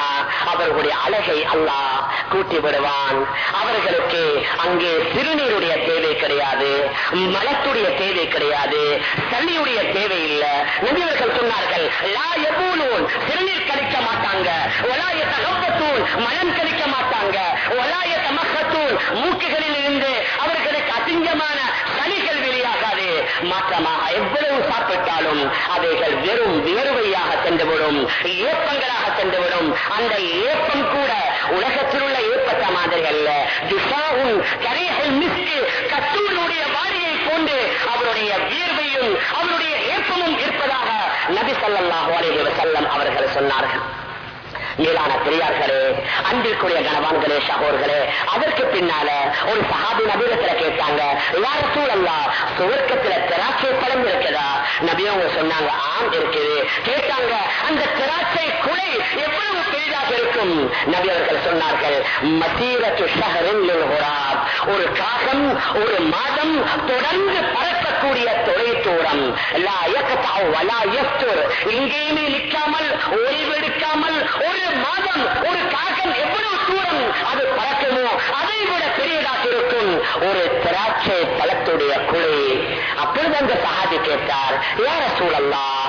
அவர்களுடைய அழகை அல்லாஹ் கூட்டி விடுவான் அவர்களுக்கு அங்கே சிறுநீருடைய தேவை கிடையாது மலத்துடைய தேவை கிடையாது சளியுடைய தேவை இல்லை. நபியவர்கள் சொன்னார்கள் லா சிறுநீர் கழிக்க மாட்டாங்க. ஒலாய தகப்பத்தூன் மலம் கழிக்க மாட்டாங்க. ஒலாய தமக்கத்தூன் மூக்குகளில் இருந்து அவர்களுக்கு அசிங்கமான சனிகள் வெளியாகாது. மாற்றமாக எவ்வளவு சாப்பிட்டாலும் அவைகள் வெறும் வேறுவையாக சென்றுவிடும். ஏப்பங்களாக சென்றுவிடும். அந்த ஏப்பம் கூட உலகத்தில் உள்ள ஏற்பட்ட மாதிரி அல்ல. துஷாவும் கரைகள் மிஸ்கு கத்தூனுடைய வாரியை கொண்டு அவருடைய வியர்வையும் அவருடைய ஏப்பமும் இருப்பதாக நபி சொல்லாஹு அலேஹி வசல்லம் அவர்கள் சொன்னார்கள். மேலான பெரியார்களே அன்பிற்குரிய கனவான்களே சகோர்களே அதற்கு பின்னால ஒரு சஹாபி நபீனத்துல கேட்டாங்க யார சூழல்லா சுவர்க்கத்துல திராட்சை பழம் இருக்குதா? நபியவங்க சொன்னாங்க ஆம் இருக்குது. கேட்டாங்க அந்த திராட்சை குலை எவ்வளவு பெரிதா இருக்கும் நபி அவர்கள் சொன்னார்கள் மசீரத்து ஷஹரின் ஒரு காகம் ஒரு மாதம் தொடர்ந்து பறக்கக்கூடிய தொலை தூரம் லா எங்கேயுமே நிற்காமல் ஓய்வெடுக்காமல் ஒரு மாதம் ஒரு காகம் எவ்வளவு தூரம் அது பறக்குமோ அதை விட பெரியதாக இருக்கும் ஒரு திராட்சை பழத்துடைய குழி அப்பொழுது அந்த சகாதி கேட்டார் யார சூழல்லாம்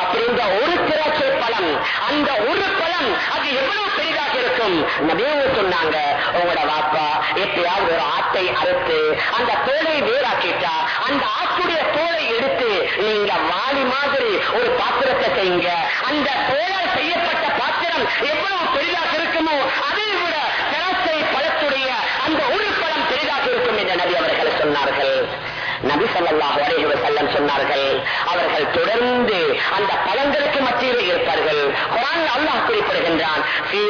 அப்படின்ற ஒரு திராட்சை பழம் அந்த ஒரு பழம் அது எவ்வளவு பெரிதாக இருக்கும்? நபியவங்க சொன்னாங்க உங்களோட வாப்பா எப்பயாவது ஒரு ஆட்டை அறுத்து அந்த தோலை வேறாக்கிட்டா அந்த ஆட்டுடைய தோலை எடுத்து நீங்க வாளி மாதிரி ஒரு பாத்திரத்தை செய்யுங்க. அந்த தோலால் செய்யப்பட்ட பாத்திரம் எவ்வளவு பெரிதாக இருக்குமோ அதை விட திராட்சை பழத்துடைய அந்த ஒரு பழம் பெரிதாக இருக்கும் என்று நபி அவர்கள் சொன்னார்கள். நபி சொல்லாஹ் வரைகிற செல்லம் சொன்னார்கள் அவர்கள் தொடர்ந்து அந்த பழங்களுக்கு மத்தியில் இருப்பார்கள். குரான் அல்லாஹ் குறிப்பிடுகின்றான் ஃபீ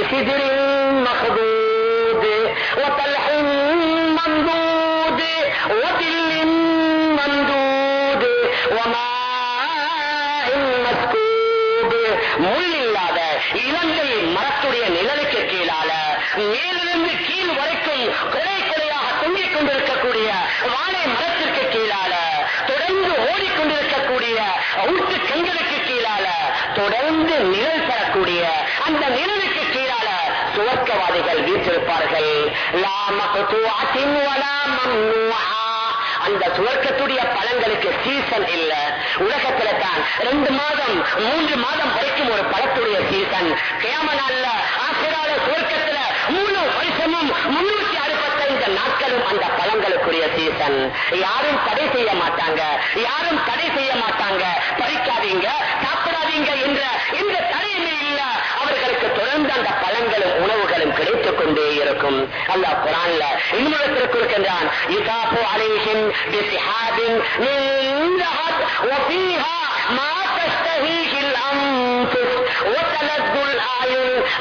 முள் இல்லாத இலங்கை மரத்துடைய நிழலுக்கு கீழால மேலிருந்து கீழ் வரைக்கும் கொலை தொங்கிக் கொண்டிருக்கக்கூடிய வாழை மரத்திற்கு கீழால தொடர்ந்து ஓடிக்கொண்டிருக்கக்கூடிய ஊட்டு கண்களுக்கு கீழால தொடர்ந்து நிழல் தரக்கூடிய அந்த நிழலுக்கு கீழால சுவர்க்கவாதிகள் வீற்றிருப்பார்கள். அந்த சுவர்க்கத்துடைய பழங்களுக்கு சீசன் இல்ல. உலகத்துல தான் ரெண்டு மாதம் மூன்று மாதம் வரைக்கும் ஒரு பழத்துடைய சீசன் கேமனால ஆசிரால சுவர்க்கத்துல மூணு வருஷமும் முன்னூத்தி நாட்களும் அந்த பழங்களுக்குரிய சீசன் யாரும் தடை செய்ய மாட்டாங்க. யாரும் தடை செய்ய மாட்டாங்க. பறிக்காதீங்க சாப்பிடாதீங்க என்ற இந்த தடையுமே இல்ல. அவர்களுக்கு தொடர்ந்து அந்த பழங்களும் உணவுகளும் கிடைத்துக் கொண்டே இருக்கும். அல்லாஹ் குரான்ல இன்னொருத்தருக்கு இருக்கின்றான். இகாஃபு அலைஹிம்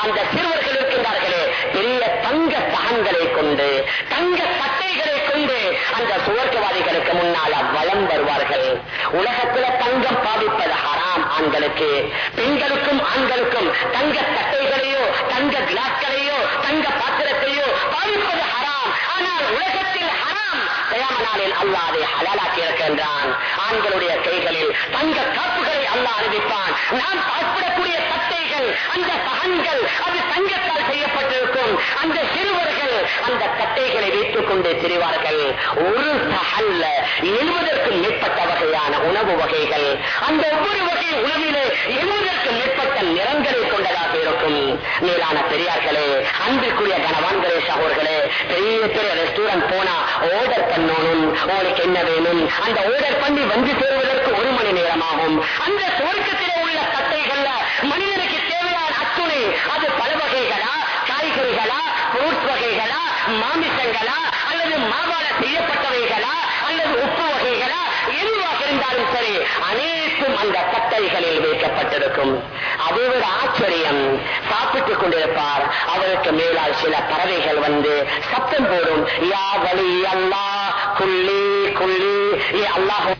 அந்த சிறுவர்கள் இருக்கின்றார்களே பெரிய தங்க தகன்களை கொண்டு தங்க பட்டைகளை கொண்டு அந்த சுவர்க்கவாதிகளுக்கு முன்னால் வளம் வருவார்கள். உலகத்தில் தங்கம் பாதிப்பது ஹராம் ஆண்களுக்கு. பெண்களுக்கும் ஆண்களுக்கும் தங்க தட்டைகளையோ தங்க கிளாஸ்களையோ தங்க பாத்திரத்தையோ பாதிப்பது ஹராம். ஆனால் உலகத்தில் ஹராம் கயாம நாளில் அல்லா அதை ஹலாலாக்கி இருக்கின்றான். ஆண்களுடைய கைகளில் தங்க காப்புகளை அல்லாஹ் அறிவிப்பான். நாம் சாப்பிடக்கூடிய சட்டைகள் அந்த பகன்கள் அது தங்கத்தால் செய்யப்பட்டிருக்கும். அந்த சிறுவர்கள் அந்த கட்டைகளை வைத்துக் கொண்டு திரிவார்கள். ஒரு சகல்ல எழுபதற்கும் மேற்பட்ட வகையான உணவு வகைகள். அந்த ஒவ்வொரு வகை உணவிலே எழுபதற்கும் மேற்பட்ட நிறங்களை கொண்டதாக இருக்கும். மேலான பெரியார்களே அன்பிற்குரிய கனவான்களே சகோர்களே பெரிய பெரிய ரெஸ்டாரண்ட் போனா ஓடர் பண்ணணும் உங்களுக்கு என்ன வேணும்? அந்த ஓடர் பண்ணி வந்து சேருவதற்கு ஒரு மணி நேரமாகும். அந்த சுவர்க்கத்திலே உள்ள கட்டைகள்ல மனிதனுக்கு தேவையான அத்துணை. அது பல வகைகளா காய்கறிகளா பொருட் வகைகளா மாமிசங்களா அல்லது மாவால செய்யப்பட்டவைகளா அல்லது உப்பு வகைகளா எதுவாக இருந்தாலும் சரி அனைத்தும் அந்த கட்டைகளில் வைக்கப்பட்டிருக்கும். அதை விட ஆச்சரியம். சாப்பிட்டுக் கொண்டிருப்பார். அவருக்கு மேலால் சில பறவைகள் வந்து சத்தம் போடும். யா வலி அல்லா குள்ளி குள்ளி. ஏ அல்லாஹ்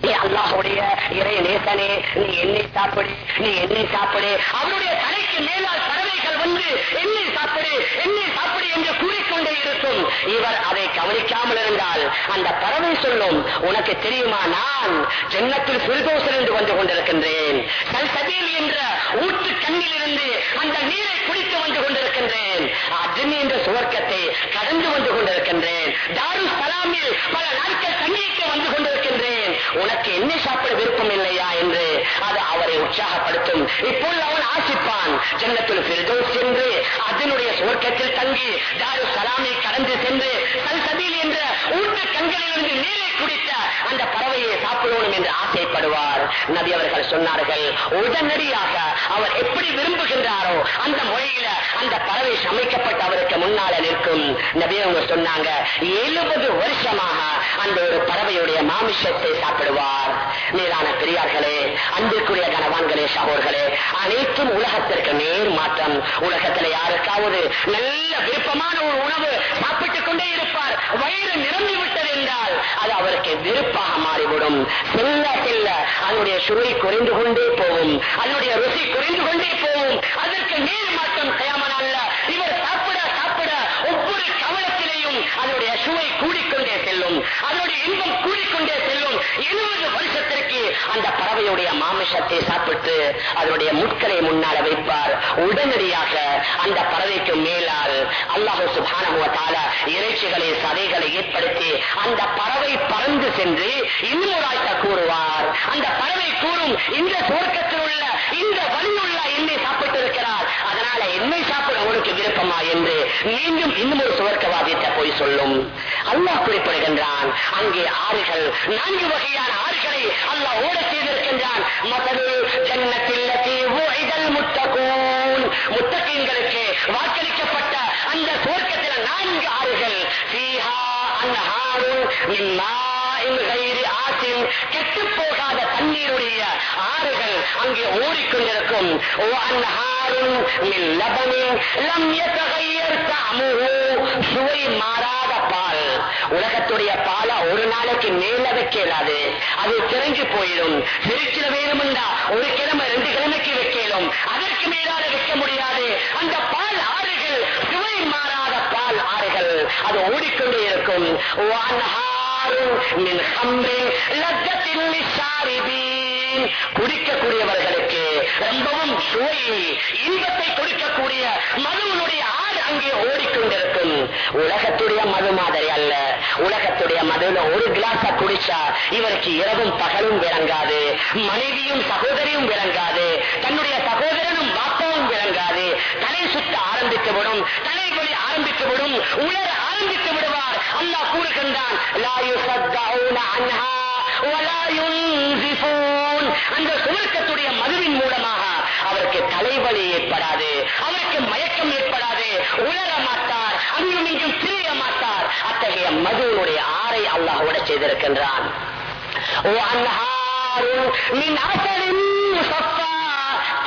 நீ அல்லாஹுடைய இறை நேசனே நீ என்னை சாப்பிடு நீ என்னை சாப்பிடு. அவருடைய தலைக்கு மேலால் பறவை வந்து என்னை சாப்பிடு என்னை சாப்பிடு என்று கூறிக்கொண்டே இருக்கும். இவர் அதை கவனிக்காமல் இருந்தால் அந்த பறவை சொல்லும் உனக்கு தெரியுமா நான் ஜன்னத்தில் சிறுதோசிலிருந்து வந்து கொண்டிருக்கின்றேன். சல்சபீல் என்ற ஊற்று கண்ணிலிருந்து அந்த நீரை குடித்து வந்து கொண்டிருக்கின்றேன். அஜன் என்ற சுவர்க்கத்தை கடந்து வந்து கொண்டிருக்கின்றேன். தாரு சலாமில் பல நாட்கள் தங்கிக்க வந்து கொண்டிருக்கின்றேன். உனக்கு என்ன சாப்பிட விருப்பம் இல்லையா? என்று அது அவரை உற்சாகப்படுத்தும். இப்பொழுது அவன் ஆசிப்பான். ஜன்னத்தில் பிரிதோஸ் சென்று அதனுடைய சுவர்க்கத்தில் தங்கி தாரு சலாமை கடந்து சென்று சல்சபீல் என்ற ஊட்டு கண்களிலிருந்து நீரை குடித்த அந்த பறவையை சாப்பிடணும் என்று ஆசைப்படுவார். நபி அவர்கள் சொன்னார்கள் உடனடியாக அவர் எப்படி விரும்புகின்றாரோ அந்த மொழியில அந்த பறவை சமைக்கப்பட்டு அவருக்கு முன்னால நிற்கும். நபி அவங்க சொன்னாங்க எழுபது வருஷமாக அந்த ஒரு பறவையுடைய மாமிசத்தை சாப்பிடுவார். மீதான பெரியார்களே அன்பிற்குரிய கணவான்களே சகோர்களே அனைத்தும் உலகத்திற்கு நேர் மாற்றம் உலகத்துல யாருக்காவது நல்ல விருப்பமான ஒரு உணவு சாப்பிட்டுக் கொண்டே இருப்பார். வயிறு நிரம்பி விட்டது என்றால் அது அவருக்கு வெறுப்பாக மாறிவிடும். செல்ல செல்ல அதனுடைய சுவை குறைந்து கொண்டே போகும். அதனுடைய ருசி குறைந்து கொண்டே போகும். அதற்கு நேர் மாற்றம் செய்யாமல்ல இவர் சாப்பிட சாப்பிட ஒவ்வொரு கவனத்திலேயும் அதனுடைய சுவை கூடிக்கொண்டே செல்லும். அதனுடைய இன்பம் கூடிக்கொண்டே செல்லும். எழுபது வருஷத்திற்கு அந்த பறவையுடைய மாமிசத்தை சாப்பிட்டு அதனுடைய முட்களை முன்னால் வைப்பார். உடனடியாக அந்த பறவைக்கு மேலால் அல்லாஹு சுபானுவத்தால இறைச்சிகளை சதைகளை ஏற்படுத்தி அந்த பறவை பறந்து சென்று இன்னொரு கூறுவார். அந்த பறவை கூறும் இந்த சுவர்க்கத்தில் உள்ள இந்த வழியுள்ள என்னை சாப்பிட்டிருக்கிறார். அதனால என்னை சாப்பிட உனக்கு விருப்பமா என்று மீண்டும் இன்னும் ஒரு சுவர்க்கவாதியத்தை போய் சொல்லும். அல்லாஹ் குறிப்பிடுகின்றான் அங்கே ஆறுகள் நான்கு வகையான ஆறுகளை அல்லாஹ் ஓட செய்திருக்கின்றான். மகளிர் ஜன்னத்தில் முத்தகூன். முத்தகீன்களுக்கு வாக்களிக்கப்பட்ட அந்த சுவர்க்கத்தில் நான்கு ஆறுகள். சீஹா அன்ஹாருன் மின் ஆற்றின் கெட்டு போகாத தண்ணீருடைய ஆறுகள் அங்கே ஓடிக்கொண்டிருக்கும். சுவை மாறாத பால். உலகத்துடைய பால ஒரு நாளைக்கு மேல வைக்கலாது அது திறங்கி போயிடும். சிரிக்கிற வேணும்டா ஒரு கிழமை ரெண்டு கிழமைக்கு வைக்கலும் அதற்கு மேலாக வைக்க முடியாது. அந்த பால் ஆறுகள் சுவை மாறாத பால் ஆறுகள். அது ஓடிக்கொண்டே இருக்கும். من ஹம்ரின் லஜ்ஜத்தின் லிஷாரிபீன் குடிக்கக்கூடியவர்களுக்கு ரொம்பவும் சுவை இன்பத்தை கொடுக்கக்கூடிய மதுவனுடைய ஆள் அங்கே ஓடிக்கொண்டிருக்கும். உலகத்துடைய மது மாதிரி அல்ல. உலகத்துடைய மதுல ஒரு கிளாஸ குடிச்சா இவருக்கு இரவும் பகலும் விளங்காது. மனைவியும் சகோதரியும் விளங்காது. தன்னுடைய சகோதரனும் பாப்பாவும் விளங்காது. தலை சுத்த ஆரம்பித்துவிடும். தலைவலி ஆரம்பித்துவிடும். உலர் ஆரம்பித்து விடுவார். அல்லாஹ் கூறுகின்றான் அந்த சுவர்க்கத்துடைய மதுவின் மூலமாக அவருக்கு தலைவலி ஏற்படாது அவருக்கு மயக்கம் ஏற்படாது உலர மாட்டார் அங்கும் இங்கும் திரிய மாட்டார். அத்தகைய மதுவினுடைய ஆறை அல்லாஹ் விட செய்திருக்கின்றான் ஓ அன்ஹாரும் மின் அசலின்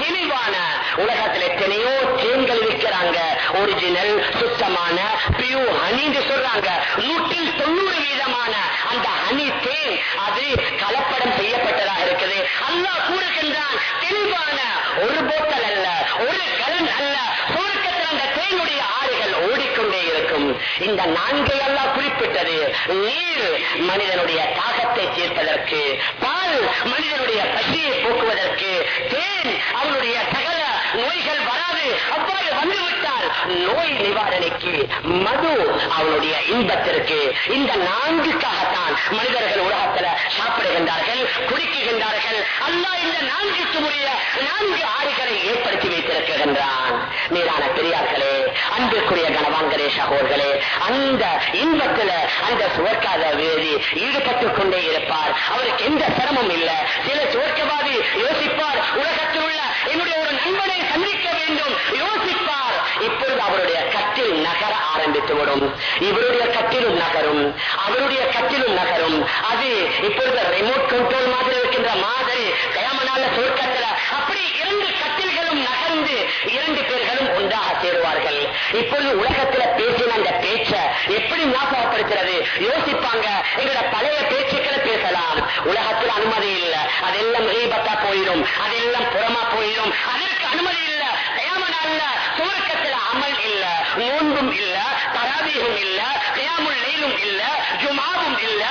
தெளிவான உலகத்தில் எத்தனையோ தேன்கள் விற்கிறாங்க. ஒரிஜினல் சுத்தமான பியூ ஹனின்னு சொல்றாங்க. நூற்றில் தொண்ணூறு வீதமான அந்த ஹனி தேன் அது கலப்படம் செய்யப்பட்டதாக இருக்குது. அல்லாஹ் கூறுகின்றான் தெளிவான ஒரு போட்டல் அல்ல ஒரு கலன் அல்ல சுருக்கத்தில் அந்த தேனுடைய ஆறுகள் ஓடிக்கொண்டே இருக்கும். இந்த நான்கை அல்லாஹ் குறிப்பிட்டது. நீர் மனிதனுடைய தாகத்தை தீர்ப்பதற்கு பா பால் மனிதனுடைய பசியை போக்குவதற்கு தேன் அவனுடைய சகல நோய்கள் வராது. அவ்வாறு வந்துவிட்டால் நோய் நிவாரணைக்கு மது அவனுடைய இன்பத்திற்கு. இந்த நான்குக்காகத்தான் மனிதர்கள் உலகத்தில் சாப்பிடுகின்றார்கள் குடிக்குகின்றார்கள். அல்ல இந்த நான்குக்கு உரிய நான்கு ஆறுகளை ஏற்படுத்தி வைத்திருக்கின்றான். மீதான பெரியார்களே அன்புக்குரிய கணவான்களே சகோதர்களே அந்த இன்பத்தில் அந்த சுவர்க்காத வேதி ஈடுபட்டுக் கொண்டே இருப்பார். அவருக்கு எந்த சிரமம் இல்லை. சில சுவர்க்கவாதி யோசிப்பார். உலகத்தில் உள்ள என்னுடைய ஒரு நண்பனை சந்திக்க வேண்டும். யோசிப்பார். இப்பொழுது அவருடைய கட்டில் நகர ஆரம்பித்துவிடும் இவருடைய கட்டிலும் நகரும். அவருடைய கட்டிலும் நகரும். அது இப்பொழுது ரிமோட் கண்ட்ரோல் மாதிரி இருக்கின்ற மாதிரி. கயமனால சொர்க்கத்துல அப்படி இரண்டு கட்டில் கட்டில்களும் நகர்ந்து இரண்டு பேர்களும் ஒன்றாக சேருவார்கள். இப்பொழுது உலகத்துல பேசின அந்த பேச்ச எப்படி ஞாபகப்படுத்துறது யோசிப்பாங்க. எங்களோட பழைய பேச்சுக்களை பேசலாம். உலகத்தில் அனுமதி இல்லை. அதெல்லாம் ஈபத்தா போயிடும். அதெல்லாம் புறமா போயிடும். அதற்கு அனுமதி இல்ல. கயாமனால சுவர்க்கத்துல அமல் இல்ல. நோன்பும் இல்ல. தராவீகம் இல்ல. கயாமுல் நெயிலும் இல்ல. ஜுமாவும் இல்ல.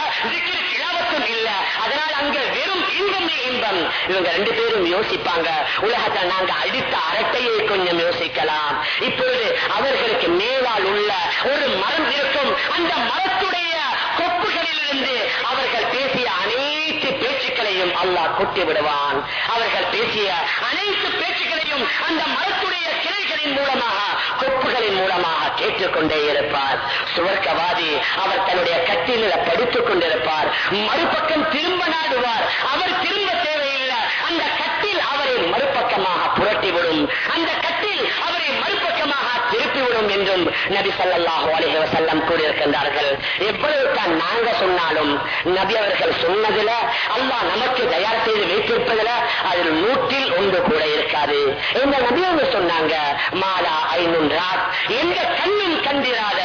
திக்ரு இல்ல. அதனால் அங்க வெறும் இன்பமே இன்பம். இவங்க ரெண்டு பேரும் யோசிப்பாங்க. உலகத்தை நாங்க அடித்த அரட்டையை கொஞ்சம் யோசிக்கலாம். இப்பொழுது அவர்களுக்கு மேலால் உள்ள ஒரு மரம் இருக்கும். அந்த மரத்துடைய கொப்புகளிலிருந்து அவர்கள் பேசிய அனைத்து பேச்சுக்களையும் அல்லாஹ் கொட்டி விடுவான் அவர்கள் பேசிய அனைத்து பேச்சுக்களையும் அந்த மரத்துடைய கிளை கண்களின் மூலமாக கொப்புகளின் மூலமாக கேட்டுக்கொண்டே இருப்பார். சுவர்க்கவாதி அவர் தன்னுடைய கட்டில படித்துக் கொண்டிருப்பார் மறுபக்கம் திரும்ப நாடுவார். அவர் திரும்ப தேவையில்லை. அந்த கட்டில் அவரை மறுபக்கமாக புரட்டிவிடும். அந்த கட்டில் அவரை மறுபக்கமாக திருப்பிவிடும் என்றும் நபி ஸல்லல்லாஹு அலஹி வசல்லம் கூறியிருக்கின்றார்கள். எவ்வளவு தான் நாங்க சொன்னாலும் நபி அவர்கள் சொன்னதுல அல்லாஹ் நமக்கு தயார் செய்து வைத்திருப்பதுல அதில் நூற்றில் ஒன்று கூட இருக்காது. இந்த நபி அவங்க சொன்னாங்க? மாலா ஐநூன் ராத் எந்த கண்ணும் கண்டிராத.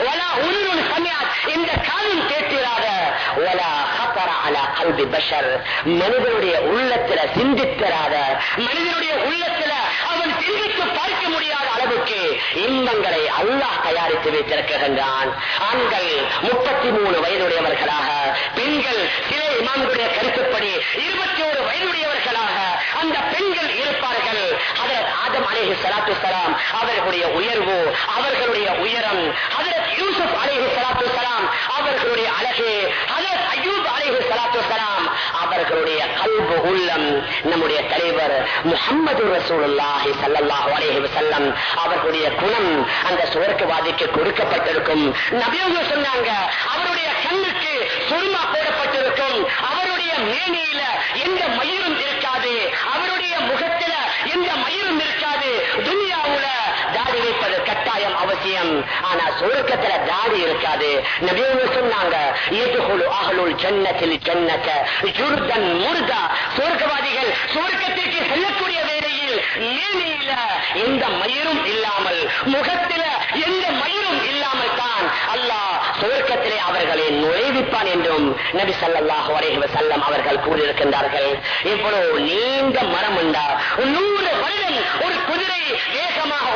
ஒலா உருளும் சமயாத். எந்த காலும் கேட்டிராத. ஒலா மனிதனுடைய உள்ளத்துல சிந்தித்தராத. மனிதனுடைய உள்ளத்துல அவன் சிந்தித்து பார்க்க முடியாத அளவுக்கு இன்பங்களை அல்லாஹ் தயாரித்து வைத்திருக்கின்றான். ஆண்கள் முப்பத்தி மூணு வயதுடையவர்களாக பெண்கள் சில இமாம்களுடைய கருத்துப்படி இருபத்தி ஒரு வயதுடையவர்களாக அந்த பெண்கள் இருப்பார்கள். அதற்கு ஆதம் அலேஹி சலாத்து சலாம் அவர்களுடைய உயர்வு அவர்களுடைய உயரம் அதில் யூசுப் அலேஹி சலாத்து சலாம் அவர்களுடைய அழகு அதற்கு அயூப் அலேஹி சலாத்து சலாம் உள்ளம். நம்முடைய தலைவர் முகம்மது ரசூலுல்லாஹி ஸல்லல்லாஹு அலைஹி வஸல்லம் அவர்களுடைய குணம் அந்த சுவர்க்கவாதிக்கு கொடுக்கப்பட்டிருக்கும். நபியவங்க சொன்னாங்க அவருடைய கண்ணுக்கு சுருமா போடப்பட்டிருக்கும். அவருடைய மேனியில எந்த மயிரும் இருக்காது. அவருடைய முகத்துல எந்த மயிரும் இருக்காது துனியாவுல தாடி வைப்பது கட்டாயம் அவசியம். ஆனா சுருக்கத்துல தாடி இருக்காது. நபியவங்க சொன்னாங்க எதுகுழு அகலுள் ஜன்னத்தில் ஜன்னத்த ஜுர்தன் முருதா. சுவர்க்கவாதிகள் சுவர்க்கத்திற்கு செல்லக்கூடிய வேலையில் மேலையில எந்த மயிரும் இல்லாமல் முகத்தில எந்த மயிரும் இல்லை தான் அல்லாஹ் சுவர்க்கத்திலே அவர்களை நுழைவிப்பான் என்றும் நபி சல்லாஹ் அலைஹி அவர்கள் கூறியிருக்கின்றார்கள். இவ்வளவு நீண்ட மரம் உண்டா? நூறு வருடம் ஒரு குதிரை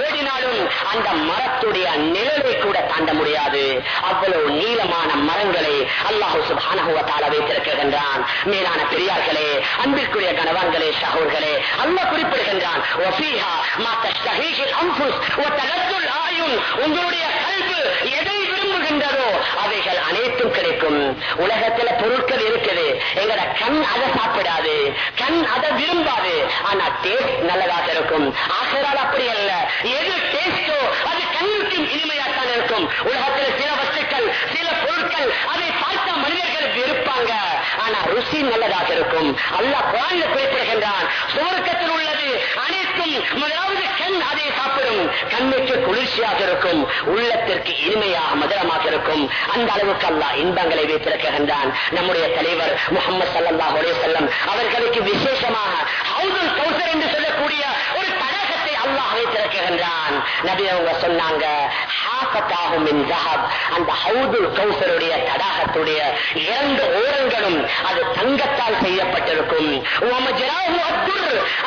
ஓடினாலும் அந்த மரத்துடைய நிழலை கூட தாண்ட முடியாது. அவ்வளவு நீளமான மரங்களை அல்லாஹு சுப்ஹானஹு வைத்திருக்கின்றான். மேலான பெரியார்களே அன்பிற்குரிய கணவான்களே சகோர்களே அல்ல குறிப்பிடுகின்றான் உங்களுடைய கல்வி எதை விரும்புகின்றதோ அவைகள் அனைத்தும் கிடைக்கும். உலகத்துல பொருட்கள் இருக்குது எங்கட கண் அதை சாப்பிடாது. கண் அதை விரும்பாது. ஆனா டேஸ்ட் நல்லதாக இருக்கும். ஆசிரால் அப்படி அல்ல. எது டேஸ்டோ அது கண்ணுக்கும் இனிமையாத்தான் இருக்கும். உலகத்தில் சில வஸ்துக்கள் சில பொருட்கள் அதை பார்த்த மனிதர்கள் இருப்பாங்க. ஆனா ருசி நல்லதாக இருக்கும். அல்ல குரான்ல குறிப்பிடுகின்றான் சுவர்க்கத்தில் உள்ளது அனைத்தும் முதலாவது கண் அதை சாப்பிடும். கண்ணுக்கு குளிர்ச்சியாக இருக்கும். உள்ளத்திற்கு இனிமையாக மதுரமாக இருக்கும். அந்த அளவுக்கு அல்ல இன்பங்களை வைத்திருக்கின்றான். நம்முடைய தலைவர் முகமது சல்லாஹ் செல்லம் அவர்களுக்கு விசேஷமாக ஹவுதுல் கௌசர் என்று சொல்லக்கூடிய அல்லாஹ் வைத்திருக்கின்றான். நபி அவங்க சொன்னாங்க ஹாஃபத்தாகும் ஜஹப் அந்த ஹவுது கௌசருடைய தடாகத்துடைய இரண்டு ஓரங்களும் அது தங்கத்தால் செய்யப்பட்டிருக்கும்.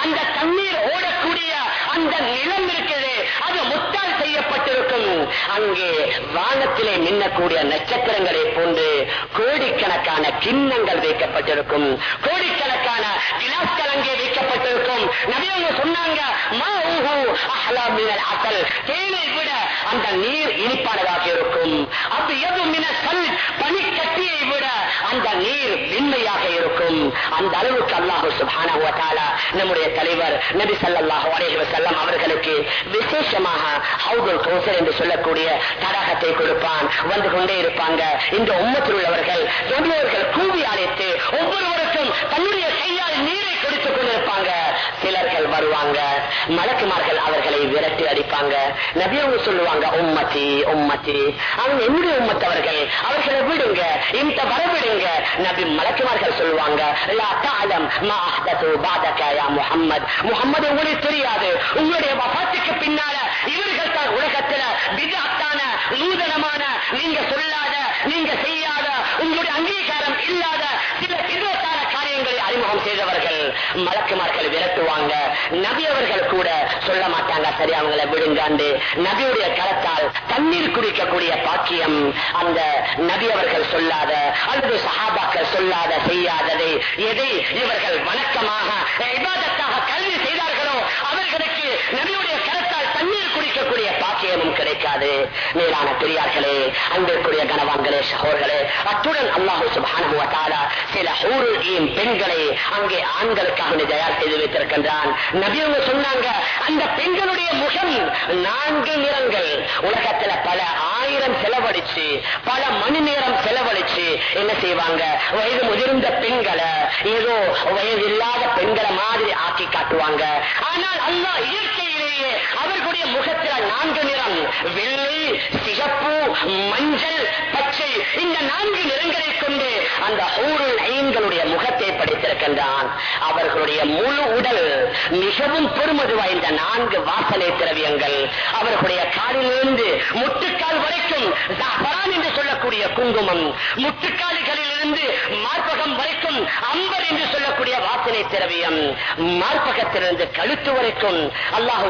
அந்த தண்ணீர் ஓடக்கூடிய அந்த நிலம் இருக்கிறது அது முத்தால் செய்யப்பட்டிருக்கும். அங்கே வானத்திலே மின்னக்கூடிய நட்சத்திரங்களை போன்று கோடிக்கணக்கான கிண்ணங்கள் வைக்கப்பட்டிருக்கும். கோடிக்கணக்கான கிளாஸ்கள் அங்கே வைக்கப்பட்டிருக்கும். நபியவங்க சொன்னாங்க தேனை விட அந்த நீர் இனிப்பானதாக இருக்கும். அது எது மின பனிக்கட்டியை விட அந்த நீர் வெண்மையாக இருக்கும். அந்த அளவுக்கு அல்லாஹு சுப்ஹானஹு நம்முடைய தலைவர் நபி சல்லாஹு அலைஹி வஸல்லம் அவர்களுக்கு விசேஷமாக ஹவுதுல் கௌசர் என்று சொல்லக்கூடிய தடாகத்தை கொடுப்பான். வந்து கொண்டே இருப்பாங்க. இந்த உம்மத்தில் உள்ளவர்கள் நபியவர்கள் கூவி அழைத்து ஒவ்வொருவருக்கும் தன்னுடைய கையால் நீரை கொடுத்துக் கொண்டு சிலர்கள் வருவாங்க மலக்குமார்கள் அவர்களை விரட்டி அடிப்பாங்க. நபி அவங்க சொல்லுவாங்க உம்மத்தி உம்மத்தி. அவங்க என்னுடைய உம்மத்தவர்கள் அவர்களை? விடுங்க இந்த வர விடுங்க நபி மலக்குமார்கள் சொல்லுவாங்க முகம்மது தஅலம் உங்களுக்கு தெரியாது. உங்களுடைய வபாத்துக்கு பின்னால இவர்கள் தான் உலகத்தில் விதத்தான நூதனமான நீங்க சொல்லாத நீங்க செய்யாத உங்களுடைய அங்கீகாரம் இல்லாத சில அறிமுகம் செய்தவர்கள் மலக்குமார்கள் விரட்டுவாங்க. நபி அவர்கள் கூட சொல்ல மாட்டாங்க. சரி அவங்களை விடுங்காண்டு நபியுடைய கரத்தால் தண்ணீர் குடிக்கக்கூடிய பாக்கியம் அந்த நபி அவர்கள் சொல்லாத அல்லது சஹாபாக்கள் சொல்லாத செய்யாததை எதை இவர்கள் வணக்கமாக கல்வி செய்தார்களோ அவர்களுக்கு நபியுடைய கரத்தால் தண்ணீர் குடிக்கக்கூடிய பாக்கியமும் கிடைக்காது. மேலான பெரியார்களே அன்பிற்குரிய கனவான்களே சகோர்களே அத்துடன் அல்லாஹு சுபானு சில ஊருகியின் பெண்களை அங்கே ஆண்களுக்காக தயார் செய்து வைத்திருக்கின்றான். நபியவங்க சொன்னாங்க அந்த பெண்களுடைய முகம் நான்கு நிறங்கள். உலகத்துல பல ஆயிரம் செலவழிச்சு பல மணி நேரம் செலவழிச்சு என்ன செய்வாங்க? வயது முதிர்ந்த பெண்களை ஏதோ வயது இல்லாத பெண்களை மாதிரி ஆக்கி காட்டுவாங்க. ஆனால் அல்லா இயற்கை இயற்கையிலேயே அவர்களுடைய முகத்தில் நான்கு நிறம். வெள்ளை சிகப்பு மஞ்சள் பச்சை. இந்த நான்கு நிறங்களை கொண்டு அந்த ஊருள் ஐன்களுடைய முகத்தை படித்திருக்கின்றான். அவர்களுடைய முழு உடல் மிகவும் பெருமது வாய்ந்த நான்கு வாசனை திரவியங்கள். அவர்களுடைய காலிலிருந்து முட்டுக்கால் வரைக்கும் என்று சொல்லக்கூடிய குங்குமம் முட்டுக்காலிகளிலிருந்து மார்பகம் வரைக்கும் அம்பர் என்று சொல்லக்கூடிய வாசனை திரவியம். மார்பகத்திலிருந்து கழுத்து வரைக்கும் அல்லாஹு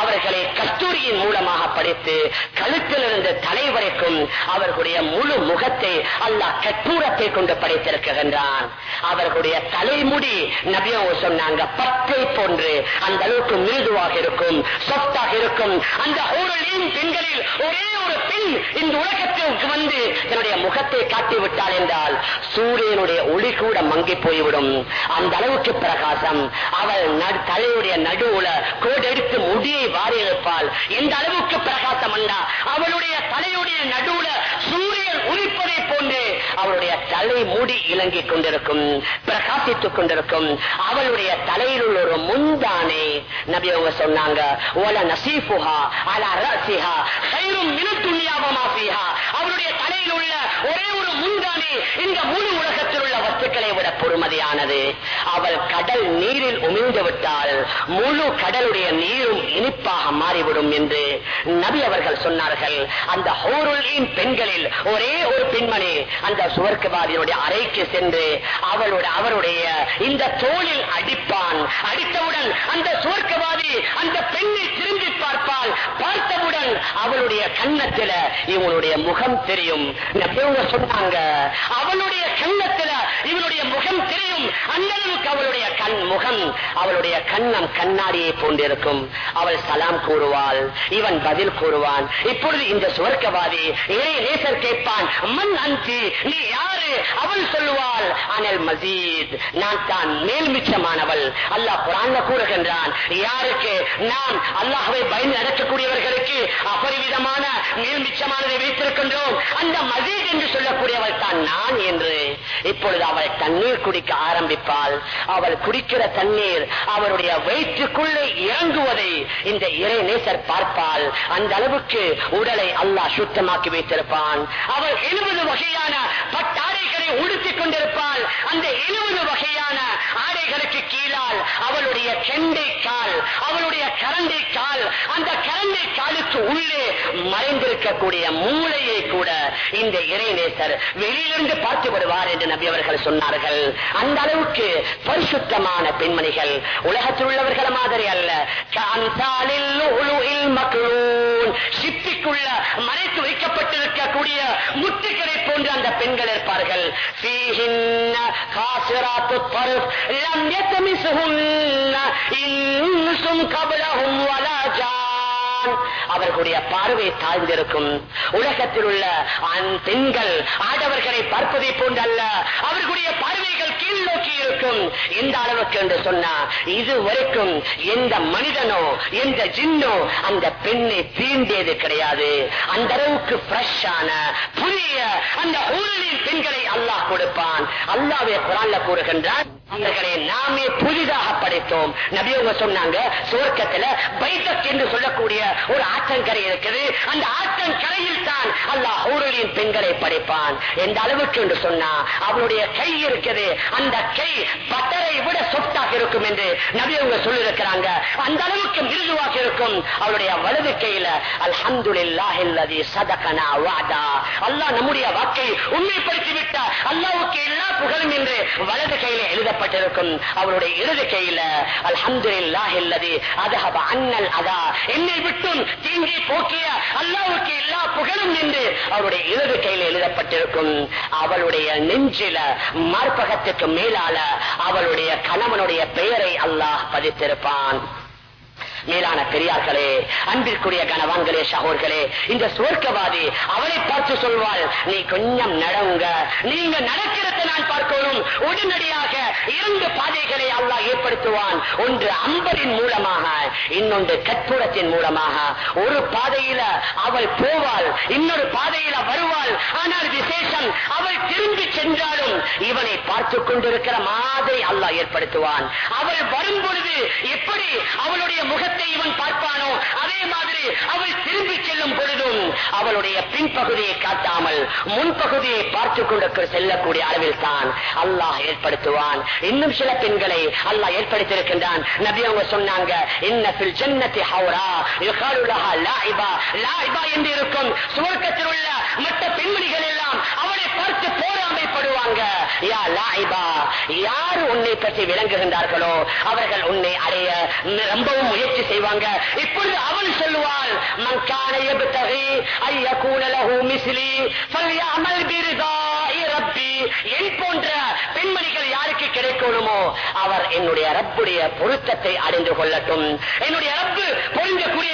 அவர்களை கஸ்தூரியின் மூலமாக படித்து கழுத்திலிருந்து தலை வரைக்கும் அவர்களுடைய முழு முகத்தை அல்லாஹ் கற்பூரத்தை கொண்டு படைத்திருக்கின்றான். அவர்களுடைய தலைமுடி நபியோ சொன்னாங்க பத்தை போன்று அந்த அளவுக்கு மிருதுவாக இருக்கும் சொத்தாக இருக்கும். அந்த ஊரின் பெண்களில் ஒரே ஒரு பெண் இந்த உலகத்திற்கு வந்து என்னுடைய முகத்தை காட்டி விட்டாள் என்றால் சூரியனுடைய ஒளி கூட மங்கி போய்விடும். அந்த அளவுக்கு பிரகாசம். அவள் நடு- தலையுடைய நடுவுல கோடெடுத்து முடியை வாரி எழுப்பாள் எந்த அளவுக்கு பிரகாசம் அண்டா அவளுடைய தலையுடைய நடுவுல சூரிய அவளுடைய தலை மூடி இலங்கிக் கொண்டிருக்கும் பிரகாசித்துக் கொண்டிருக்கும் அவளுடைய தலையில் உள்ள ஒரு முந்தானே நபி அவங்க சொன்னாங்க "ஒல நசீஃபுஹா அலா ரஅசிஹா கைரும் மினத் அவளுடைய தலையில் உள்ள ஒரே ஒரு முந்தானை இந்த முழு உலகத்தில் உள்ள வஸ்துக்களை விட பொறுமதியானது. அவள் கடல் நீரில் உமிழ்ந்து விட்டால் முழு கடலுடைய நீரும் இனிப்பாக மாறிவிடும் என்று நபி அவர்கள் சொன்னார்கள் அந்த ஹோருளின் பெண்களில் ஒரே ஒரு பெண்மணி அந்த சுவர்க்கவாதியினுடைய அறைக்கு சென்று அவளோட அவருடைய இந்த தோளில் அடிப்பான். அடித்தவுடன் அந்த சுவர்க்கவாதி அந்த பெண்ணை திரும்பி பார்ப்பால் பார்த்தவுடன் அவளுடைய கன்னத்தில இவனுடைய முகம் தெரியும். சொன்னாங்க அவளுடைய கன்னத்தில இவனுடைய முகம் தெரியும். அந்த அளவுக்கு அவளுடைய கண் முகம் அவளுடைய கண்ணம் கண்ணாடியை போன்றிருக்கும். அவள் சலாம் கூறுவாள் இவன் பதில் கூறுவான். இப்பொழுது இந்த சுவர்க்கவாதி இறை நேசர் கேட்பான் மண் அந்தி நீ யாரு? அவள் சொல்லுவாள் அனல் மசீத் நான் தான் மேல்மிச்சமானவள் அல்லாஹ் குரான்ல கூறுகின்றான் யாருக்கு? நாம் அல்லாஹவை பயந்து நடக்கக்கூடியவர்களுக்கு அபரிவிதமான மேல்மிச்சமானதை வைத்திருக்கின்றோம். அந்த மசீத் என்று சொல்லக்கூடியவள் தான் நான் என்று. இப்பொழுது அவள் தண்ணீர் குடிக்க ஆரம்பிப்பாள். அவள் குடிக்கிற தண்ணீர் அவருடைய வயிற்றுக்குள்ளே இறங்குவதை இந்த இறை நேசர் பார்ப்பாள். அந்த அளவுக்கு உடலை அல்லாஹ் சுத்தமாக்கி வைத்திருப்பான். அவள் எழுபது வகையான பட்டாடைகளை உடுத்திக் கொண்டிருப்பாள். அந்த எழுபது வகையான ஆடைகளுக்கு கீழால் அவளுடைய கெண்டை கால் அவளுடைய கரண்டை கால் அந்த கரண்டை காலுக்கு உள்ளே மறைந்திருக்கக்கூடிய மூளையை இந்த இறைநேசர் வெளியிலிருந்து பார்க்கப்படுவார் என்று நபி அவர்கள் சொன்னார்கள். அந்த அளவுக்கு பரிசுத்தமான பெண்மணிகள். உலகத்தில் உள்ளவர்கள் மாதிரி அல்ல. சிப்பிக்குள்ள மறைத்து வைக்கப்பட்டிருக்கக்கூடிய முட்டுக்களை போன்ற அந்த பெண்கள் இருப்பார்கள். காசிராத்து போதுதான் அவர்களுடைய பார்வை தாழ்ந்திருக்கும். உலகத்தில் உள்ள பெண்கள் ஆடவர்களை பார்ப்பதை போன்றல்ல. அவர்களுடைய பார்வைகள் கீழ் நோக்கி இருக்கும். எந்த அளவுக்கு என்று சொன்னா இது வரைக்கும் எந்த மனிதனோ எந்த ஜின்னோ அந்த பெண்ணை தீண்டியது கிடையாது. அந்த அளவுக்கு ஃப்ரெஷ்ஷான புதிய அந்த ஊழலின் பெண்களை அல்லாஹ் கொடுப்பான். அல்லாவே குரான்ல கூறுகின்றான் அவர்களை நாமே புதிதாக படைத்தோம். நபியவங்க சொன்னாங்க சுவர்க்கத்துல பைதக் என்று சொல்லக்கூடிய ஒரு ஆற்றங்கரை இருக்குது. அந்த ஆற்றங்கரையில் தான் அல்லாஹ் ஊரலின் பெண்களை படைப்பான். எந்த அளவுக்கு என்று சொன்னா அவளுடைய கை இருக்குது. அந்த கை பட்டரை விட சொத்தாக இருக்கும் என்று நபி அவங்க சொல்லியிருக்கிறாங்க. அந்த அளவுக்கு மிருதுவாக இருக்கும். அவருடைய வலது கையில அல்ஹம்துலில்லாஹில்லதி சதகனா வாதா அல்லாஹ் நம்முடைய வாக்கை உண்மைப்படுத்தி விட்ட அல்லாவுக்கு எல்லா புகழும் என்று வலது கையில எழுதப்பட்டிருக்கும். அவருடைய இடது கையில அல்ஹம்துலில்லாஹில்லதி அதஹப அன்னல் அதா. என்னை விட்டு விட்டும் தீங்கி போக்கிய அல்லாவுக்கு எல்லா புகழும் நின்று அவருடைய இடது கையில் எழுதப்பட்டிருக்கும். அவளுடைய நெஞ்சில மார்பகத்துக்கு மேலால அவளுடைய கணவனுடைய பெயரை அல்லாஹ் பதித்திருப்பான். மேலான பெரியார்களே அன்பிற்குரிய கணவான்களே சகோர்களே இந்த சுவர்க்கவாதி அவனை பார்த்து சொல்வாள் நீ கொஞ்சம் நடவுங்க நீங்க நடக்கிறத நான் பார்க்கணும். உடனடியாக இரண்டு பாதைகளை அல்லாஹ் ஏற்படுத்துவான். ஒன்று அம்பரின் மூலமாக இன்னொன்று கற்பூரத்தின் மூலமாக. ஒரு பாதையில அவள் போவாள் இன்னொரு பாதையில வருவாள். ஆனால் விசேஷம் அவள் திரும்பி சென்றாலும் இவனை பார்த்து கொண்டிருக்கிற மாதிரி அல்லாஹ் ஏற்படுத்துவான். அவள் வரும் பொழுது எப்படி அவளுடைய முகத்தை இவன் பார்ப்பானோ? அதே மாதிரி அவள் திரும்பி செல்லும் பொழுதும் அவளுடைய பின்பகுதியை காட்டாமல் முன்பகுதியை பார்த்து கொண்டு செல்லக்கூடிய அளவில் தான் அல்லாஹ் ஏற்படுத்துவான். இன்னும் சில பெண்களை அல்லாஹ் ஏற்படுத்தியிருக்கின்றான். நபி அவங்க சொன்னாங்க இன்னத்தில் ஜன்னத்தி ஹவுரா யுகாலு லஹா லாயிபா. லாயிபா என்று இருக்கும் சுவர்க்கத்தில் உள்ள மற்ற பெண்மணிகள் எல்லாம் அவளை பார்த்து போராமை போராமைப்படுவாங்க யா லாயிபா யார் உன்னை பற்றி விளங்குகின்றார்களோ அவர்கள் உன்னை அடைய ரொம்பவும் முயற்சி செய்வாங்க. இப்பொழுது அவள் சொல்லுவாள் மங்கான ரப்பி. என் போன்ற பெண்மணிகள் யாருக்கு கிடைக்கணுமோ அவர் என்னுடைய ரப்புடைய பொருத்தத்தை அடைந்து கொள்ளட்டும். என்னுடைய ரப்பு பொருந்தக்கூடிய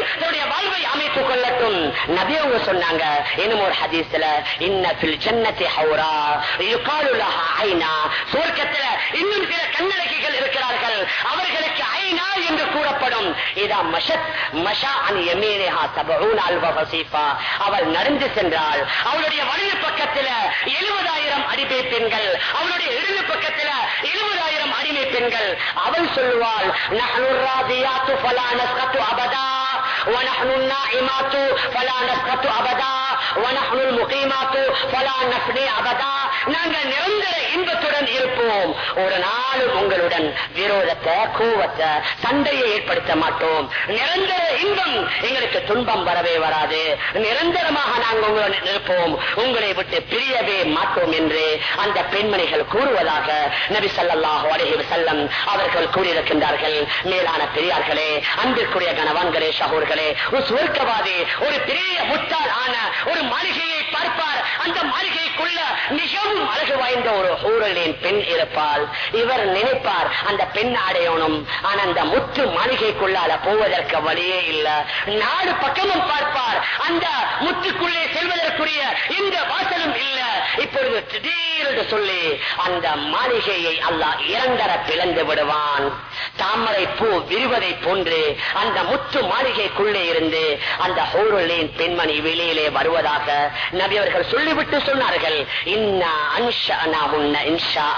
தன்னுடைய வாழ்வை அமைத்துக் கொள்ளட்டும். நபி அவங்க சொன்னாங்க இன்னும் ஒரு ஹதீஸ்ல இன்னத்தில் ஜன்னத்தை ஹவுரா யுகாலுலஹா ஐனா. சுவர்க்கத்தில் இன்னும் சில கண்ணடக்கிகள் இருக்கிறார்கள். அவர்களுக்கு ஐனா என்று கூறப்படும். இதா மஷத் மஷா அன் எமீனேஹா சபூன் அல்வா வசீஃபா அவள் நடந்து சென்றாள். அவளுடைய வலது பக்கத்துல எழுபதாயிரம் அடிமை பெண்கள். அவளுடைய இடது பக்கத்துல எழுபதாயிரம் அடிமை பெண்கள். அவள் சொல்லுவாள் நஹ்னு ராதியாத்து ஃபலா நஸ்கத்து அபதா. ونحن النائمات فلا نسقط أبدا ونحن المقيمات فلا نفني أبدا நாங்கள் நிரந்தர இன்பத்துடன் இருப்போம் ஒரு நாளும் உங்களுடன் விரோதத்தை கோவத்தை சண்டையை ஏற்படுத்த மாட்டோம் நிரந்தர இன்பம் எங்களுக்கு துன்பம் வரவே வராது நிரந்தரமாக நாங்கள் உங்களுடன் இருப்போம் உங்களை விட்டு பிரியவே மாட்டோம் என்று அந்த பெண்மணிகள் கூறுவதாக நபி ஸல்லல்லாஹு அலைஹி வஸல்லம் அவர்கள் கூறியிருக்கின்றார்கள் மேலான பெரியார்களே அன்பிற்குரிய கணவான்களே சகோர்களே ஒரு சுவர்க்கவாதி ஒரு பெரிய முட்டாள் ஆன ஒரு மாளிகையை பார்ப்பார். அந்த மாளிகைக்குள்ள மிகவும் அழகு வாய்ந்த ஒரு ஊழலின் பெண் இருப்பாள். இவர் நினைப்பார் அந்த பெண் அடையணும் ஆனா அந்த முத்து மாளிகைக்குள்ளால போவதற்கு வழியே இல்ல. நாலு பக்கமும் பார்ப்பார். அந்த முத்துக்குள்ளே செல்வதற்குரிய இந்த வாசலும் இல்ல. இப்பொழுது திடீரென்று சொல்லி அந்த மாளிகையை அல்லாஹ் இறந்தர பிளந்து விடுவான். தாமரை பூ விரிவதை போன்று அந்த முத்து மாளிகைக்குள்ளே இருந்து அந்த ஹோருளின் பெண்மணி வெளியிலே வருவதாக நபி அவர்கள் சொல்லிவிட்டு சொன்னார்கள் இன்ன அன்ஷா உன்ன இன்ஷா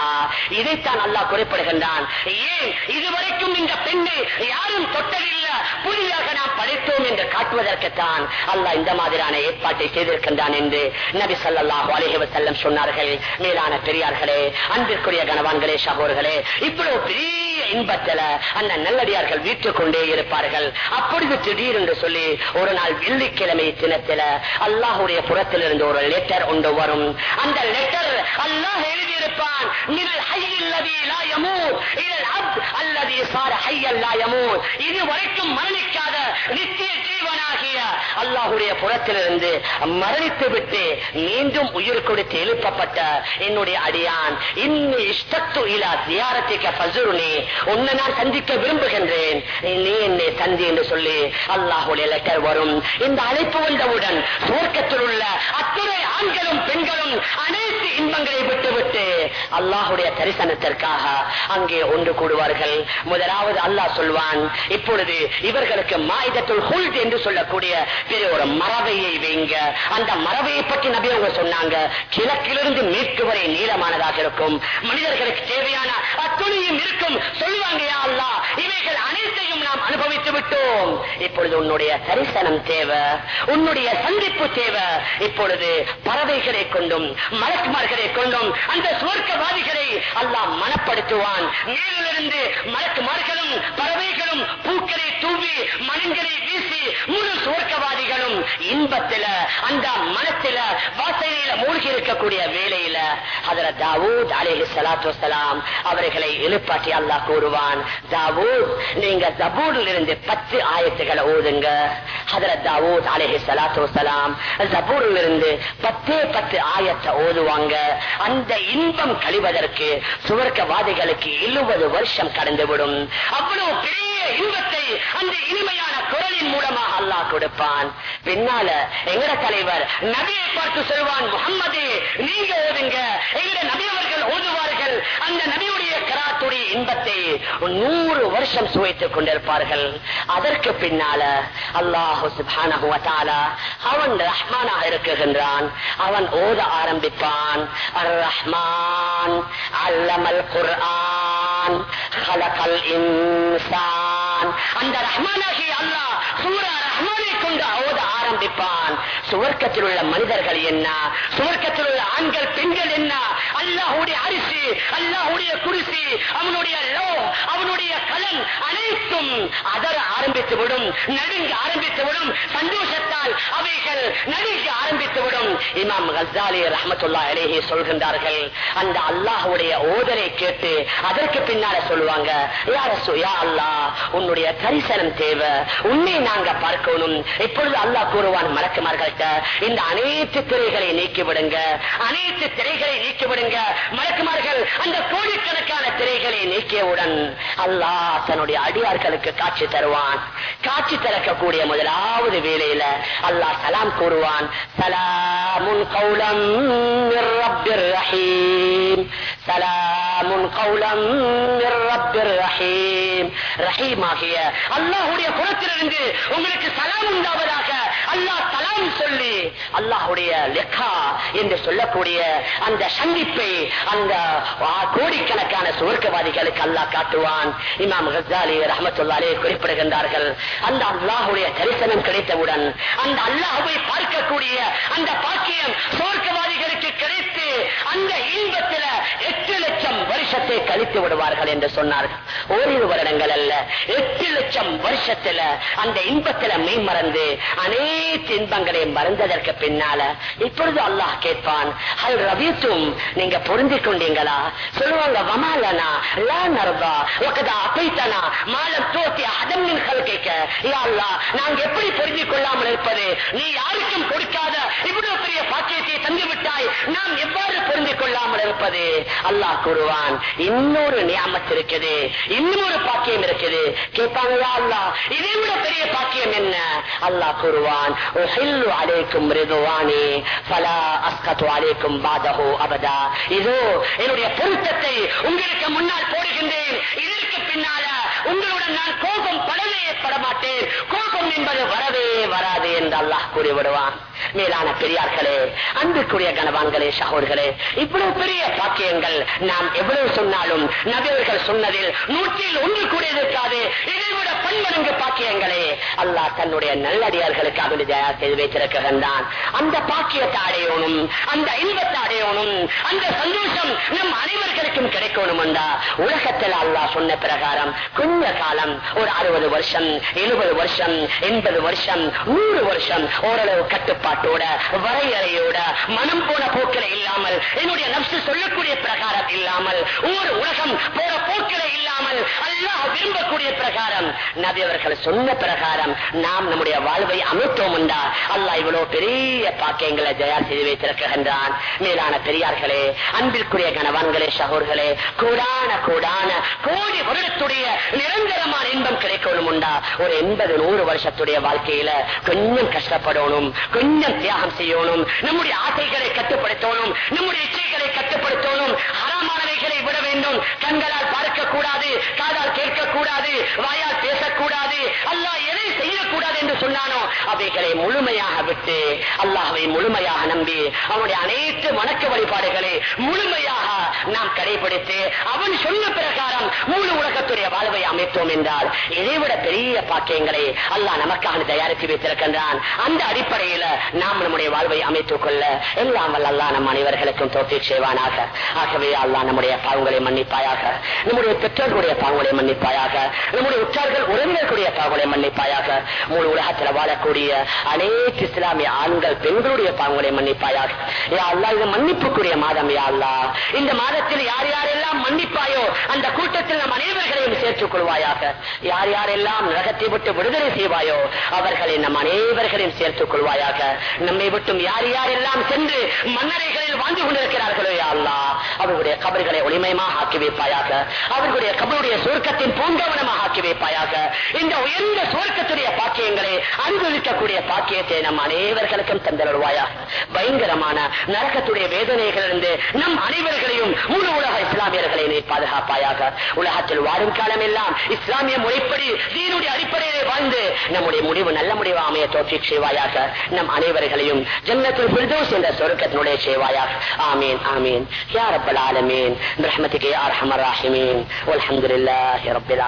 இதைத்தான் அல்லாஹ் குறிப்பிடுகின்றான். ஏன்? இதுவரைக்கும் இந்த பெண்ணை யாரும் தொட்டதில்லை. புதிதாக நாம் படைத்தோம் என்று காட்டுவதற்குத்தான் அல்லாஹ் இந்த மாதிரியான ஏற்பாட்டை செய்திருக்கின்றான் என்று நபி ஸல்லல்லாஹு அலைஹி வஸல்லம் சொன்னார்கள். மேலான பெரியார்களே அன்பிற்குரிய கணவான்களே சகோர்களே இவ்வளவு பெரிய இன்பத்தில அந்த நல்லடியார்கள் வீட்டுக் கொண்டே இருப்பார்கள். அப்பொழுது திடீர் என்று சொல்லி ஒரு நாள் வெள்ளிக்கிழமை தினத்தில அல்லாஹுடைய புறத்திலிருந்து ஒரு லெட்டர் ஒன்று வரும். அந்த லெட்டர் அல்லாஹ் எழுதியிருப்பான். மினல் என்றும் மரணிக்காத நித்திய ஜீவனாகிய அல்லாஹுடைய புறத்திலிருந்து மரணித்து விட்டு மீண்டும் உயிர் கொடுத்து எழுப்பப்பட்ட என்னுடைய அடியான். இன்னி இஷ்டத்து இலா தியாரத்திக்க பசுருனே உன்னை நான் சந்திக்க விரும்புகின்றேன். நீ என்னை சந்தி என்று சொல்லி அல்லாஹுடைய லெட்டர் வரும். இந்த அழைப்பு வந்தவுடன் சுவர்க்கத்தில் உள்ள அத்துறை ஆண்களும் பெண்களும் அனைவரும் இன்பங்களை விட்டுவிட்டு அல்லாஹுடைய தரிசனத்திற்காக அங்கே ஒன்று கூடுவார்கள். முதலாவது அல்லாஹ் சொல்வான் இப்பொழுது இவர்களுக்கு மா மாயுதத்துள் என்று சொல்லக்கூடிய பெரிய ஒரு மரபையை வைங்க. அந்த மரபையை பற்றி நபி அவங்க சொன்னாங்க கிழக்கிலிருந்து மேற்கு வரை நீளமானதாக இருக்கும். மனிதர்களுக்கு தேவையான அத்துணியும் இருக்கும். சொல்லுவாங்க யா அல்லாஹ் இவைகள் அனைத்தையும் நாம் அனுபவித்து விட்டோம். இப்பொழுது உன்னுடைய தரிசனம் தேவை உன்னுடைய சந்திப்பு தேவை. இப்பொழுது பறவைகளை கொண்டும் மலக்குமார்களை கொண்டும் அந்த சுவர்க்கவாதிகளை அல்லாஹ் மனப்படுத்துவான். மேலிருந்து மலக்குமார்களும் பறவைகளும் பூக்களை தூவி மனங்களை வீசி முழு சுவர்க்கவாதிகளும் இன்பத்தில அந்த மனத்தில வாசனையில மூழ்கி இருக்கக்கூடிய வேலையில அதுல தாவூத் அலேஹி சலாத்து வசலாம் அவர்களை எழுப்பாட்டி அல்லாஹ் கூறுவான் தாவூத் நீங்க ஜபூரில் இருந்து பத்து ஆயத்துக்களை ஓதுங்க. அதுல தாவூத் அலேஹி சலாத்து வசலாம் ஜபூரில் இருந்து பத்தே பத்து ஆயத்தை ஓதுவாங்க. அந்த இன்பம் கழிவதற்கு சுவர்க்கவாதிகளுக்கு எழுபது வருஷம் கடந்துவிடும். அவ்வளவு பெரிய இன்பத்தை அந்த இனிமையான குரலின் மூலமாக அல்லாஹ் கொடுப்பான். பின்னால எங்கட தலைவர் நபியை பார்த்து சொல்வான் முகம்மது நீங்க ஓதுங்க. எங்கட நபியவர்கள் ஓதுவார்கள். அந்த நபியுடைய கராத்துடைய இன்பத்தை நூறு வருஷம் சுவைத்துக் கொண்டிருப்பார்கள். அதற்கு பின்னால அல்லாஹு அவன் ரஹ்மானாக இருக்குகின்றான். அவன் ஓத ஆரம்பிப்பான். அர் ரஹ்மான் அல்லமல் குர்ஆன் அந்த ரஹ்மானாகி அல்லாஹ் சூரா ரஹ்மானை கொண்டு ஓத ஆரம்பிப்பான். சுவர்க்கத்தில் உள்ள மனிதர்கள் என்ன? சுவர்க்கத்தில் உள்ள ஆண்கள் பெண்கள் என்ன? அல்லாஹுடைய அரிசி அல்லாஹுடைய குடிசி அவனுடைய லோ அவனுடைய கலன் அனைத்தும் அதர ஆரம்பித்து விடும் நடுங்க ஆரம்பித்துவிடும் சந்தோஷத்தால் அவைகள் நடுங்க ஆரம்பித்து விடும் இமாம் கசாலி ரஹமத்துல்லா அலேஹி சொல்கின்றார்கள் அந்த அல்லாஹுடைய ஓதரை கேட்டு அதற்கு பின்னால சொல்லுவாங்க யார சுயா அல்லாஹ் உன்னுடைய தரிசனம் தேவை உன்னை நாங்க பார்க்கணும். இப்பொழுது அல்லாஹ் கூறுவான் மலக்குமார்கள்ட்ட இந்த அனைத்து திரைகளை நீக்கிவிடுங்க. அனைத்து திரைகளை நீக்கிவிடுங்க. மலக்குமார்கள் அந்த கோடிக்கணக்கான திரைகளை நீக்கியவுடன் அல்லாஹ் தன்னுடைய அடியார்களுக்கு காட்சி தருவான். காட்சி திறக்கக்கூடிய முதலாவது வேலையில அல்லாஹ் சலாம் கூறுவான் சலாமுன் கௌலம் ரஹீம். சலாமுன் கௌலம் ரஹீம். ரஹீம் ஆகிய அல்லாஹுடைய புறத்திலிருந்து உங்களுக்கு சலாம் உண்டாவதாக அல்லாஹ் சலாம் சொல்லி அல்லாஹுடைய லெக்கா என்று சொல்லக்கூடிய அந்த சந்திப்பை அந்த கோடிக்கணக்கான சுவர்க்கவாதிகளுக்கு அல்லாஹ் காட்டுவான். இமாம் ஹசாலி ரஹமத்துல்லாலே குறிப்பிடுகின்றார்கள். அந்த அல்லாஹுடைய தரிசனம் கிடைத்தவுடன் அந்த அல்லாஹுவை பார்க்கக்கூடிய அந்த பாக்கியம் சுவர்க்கவாதிகளுக்கு கிடைத்து அந்த இன்பத்தில் எட்டு லட்சம் வருஷத்தை கழித்து விடுவார்கள் என்று சொன்னார்கள். ஓரிரு வருடங்கள் அல்ல எட்டு லட்சம் வருஷத்துல அந்த இன்பத்துல மெய் மறந்து அனைத்து இன்பங்களையும் மறந்ததற்கு பின்னால இப்பொழுது அல்லாஹ் கேட்பான் அல் ரவித்தும் நீங்க பொருந்திக் கொண்டீங்களா சொல்லுவாங்க வமாலனா லா நர்தா ஒக்கதா அப்பைத்தனா மாலம் தோத்தி அதமின் கல்கைக்க யா நாங்க எப்படி பொருந்திக் கொள்ளாமல் இருப்பது? நீ யாருக்கும் கொடுக்காத இவ்வளவு பெரிய நாம் எவ்வாறு பொருந்திக் கொள்ளாமல் இருப்பது? அல்லாஹ் கூறுவான் இன்னொரு நியாமத்து இருக்குது இன்னொரு பாக்கியம் இருக்குது. கேட்பாங்களா அல்லா இதை விட பெரிய பாக்கியம் என்ன? அல்லா கூறுவான் அலைக்கும் ரிதுவானி ஃபலா அஸ்கத்து அலைக்கும் பாதஹு அபதா. இதோ என்னுடைய பொருத்தத்தை உங்களுக்கு முன்னால் போடுகின்றேன். இதற்கு பின்னால உங்களுடன் நான் கோபம் படவே படமாட்டேன். கோபம் என்பது வரவே வராது என்று அல்லாஹ் கூறிவிடுவான். மேலான பெரியார்களே அன்புக்குரிய கனவான்களே சகோதர்களே இவ்வளவு பெரிய பாக்கியங்கள் நாம் எவ்வளவு சொன்னாலும் நபியர்கள் சொன்னதில் நூற்றில் ஒன்று கூட இருக்காது இதைவிட பன்மடங்கு பாக்கியங்களே. அல்லாஹ் தன்னுடைய நல்லடியார்களுக்கு அவன் தயார் செய்து வைத்திருக்கின்றான். அந்த பாக்கியத்தை அடையணும் அந்த இன்பத்தை அடையணும் அந்த சந்தோஷம் நம் அனைவர்களுக்கும் கிடைக்கணும் என்றா உலகத்தில் அல்லாஹ் சொன்ன பிரகாரம் கொஞ்ச கால காலம். ஒரு அறுபது வருஷம் எழுபது வருஷம் எண்பது வருஷம் நூறு வருஷம். ஓரளவு கட்டுப்பாட்டோட வரையறையோட மனம் போன போக்கில இல்லாமல் என்னுடைய நப்சு சொல்லக்கூடிய பிரகாரம் இல்லாமல் ஒரு உலகம் போற போக்கில இல்லாமல் இல்லாமல் அல்லாஹ் விரும்பக்கூடிய பிரகாரம். நபி அவர்கள் சொன்ன பிரகாரம். நாம் நம்முடைய வாழ்வை அமைத்தோம் என்றா அல்லாஹ் இவ்வளவு பெரிய பாக்கியங்களை தயார் செய்து வைத்திருக்கின்றான். மேலான பெரியார்களே அன்பிற்குரிய கணவான்களே சகோர்களே கூடான கூடான கோடி வருடத்துடைய நிரந்தரமான இன்பம் கிடைக்கணும் உண்டா ஒரு எண்பது நூறு வருஷத்துடைய வாழ்க்கையில கொஞ்சம் கஷ்டப்படணும் கொஞ்சம் தியாகம் செய்யணும் நம்முடைய ஆசைகளை கட்டுப்படுத்தணும் நம்முடைய இச்சைகளை கட்டுப்படுத்தணும் ஹராமானவைகளை விட வேண்டும். கண்களால் பார்க்கக்கூடாது காதால் கேட்கக்கூடாது வாயால் பேசக்கூடாது. அல்லாஹ் எதை செய்யக்கூடாது சொன்னானோ அவைகளை முழுமையாக விட்டு அல்லாஹை முழுமையாக நம்பி அவனுடைய அனைத்து வணக்க வழிபாடுகளை முழுமையாக நாம் கடைபிடித்து அவன் சொன்ன பிரகாரம் முழு உலகத்துடைய வாழ்வை அமைத்தோம் என்றால் இதைவிட பெரிய பாக்கியங்களை அல்லாஹ் நமக்காக தயாரித்து வைத்திருக்கின்றான். அந்த அடிப்படையில நாம் நம்முடைய வாழ்வை அமைத்துக் கொள்ள எல்லாம் வல்ல அல்லாஹ் நம் அனைவர்களுக்கும் தோற்றி செய்வானாக. ஆகவே அல்லாஹ் நம்முடைய பாவங்களை மன்னிப்பாயாக நம்முடைய பெற்றோர்களுடைய பாவங்களை மன்னிப்பாயாக நம்முடைய உற்றார்கள் உறவினர்களுடைய பாவங்களை மன்னிப்பாயாக முழு உலகத்தில் வாழக்கூடிய அனைத்து இஸ்லாமிய ஆண்கள் பெண்களுடைய பாவங்களை மன்னிப்பாயாக. யா அல்லா இது மன்னிப்புக்குரிய மாதம் யா அல்லா இந்த மாதத்தில் யார் யாரெல்லாம் மன்னிப்பாயோ அந்த கூட்டத்தில் நம் அனைவர்களையும் சேர்த்துக் கொள்வாயாக. யார் யாரெல்லாம் நரகத்தை விட்டு விடுதலை செய்வாயோ அவர்களை நம் அனைவர்களையும் சேர்த்துக் கொள்வாயாக. நம்மை விட்டும் யார் யாரெல்லாம் சென்று மன்னரைகளில் வாழ்ந்து கொண்டிருக்கிறார்களோ யா அல்லா அவர்களுடைய கபர்களை ஒளிமை ஒளிமயமாக ஆக்கி வைப்பாயாக அவர்களுடைய கபருடைய சுருக்கத்தின் பூங்கவனமாக ஆக்கி வைப்பாயாக இந்த உயர்ந்த சுருக்கத்துடைய பாக்கியங்களை அனுபவிக்கக்கூடிய பாக்கியத்தை நம் அனைவர்களுக்கும் தந்தருவாயாக பயங்கரமான நரகத்துடைய வேதனைகளிலிருந்து நம் அனைவர்களையும் முழு உலக இஸ்லாமியர்களை நீ பாதுகாப்பாயாக. உலகத்தில் வாழும் காலம் எல்லாம் இஸ்லாமிய முறைப்படி தீனுடைய அடிப்படையிலே வாழ்ந்து நம்முடைய முடிவு நல்ல முடிவு அமைய தோற்றி செய்வாயாக. நம் அனைவர்களையும் ஜன்னத்தில் என்ற சொருக்கத்தினுடைய செய்வாயாக. ஆமீன் ஆமீன். யா ரப்பல் ஆலமீன். برحمتك يا أرحم الراحمين والحمد لله رب العالمين.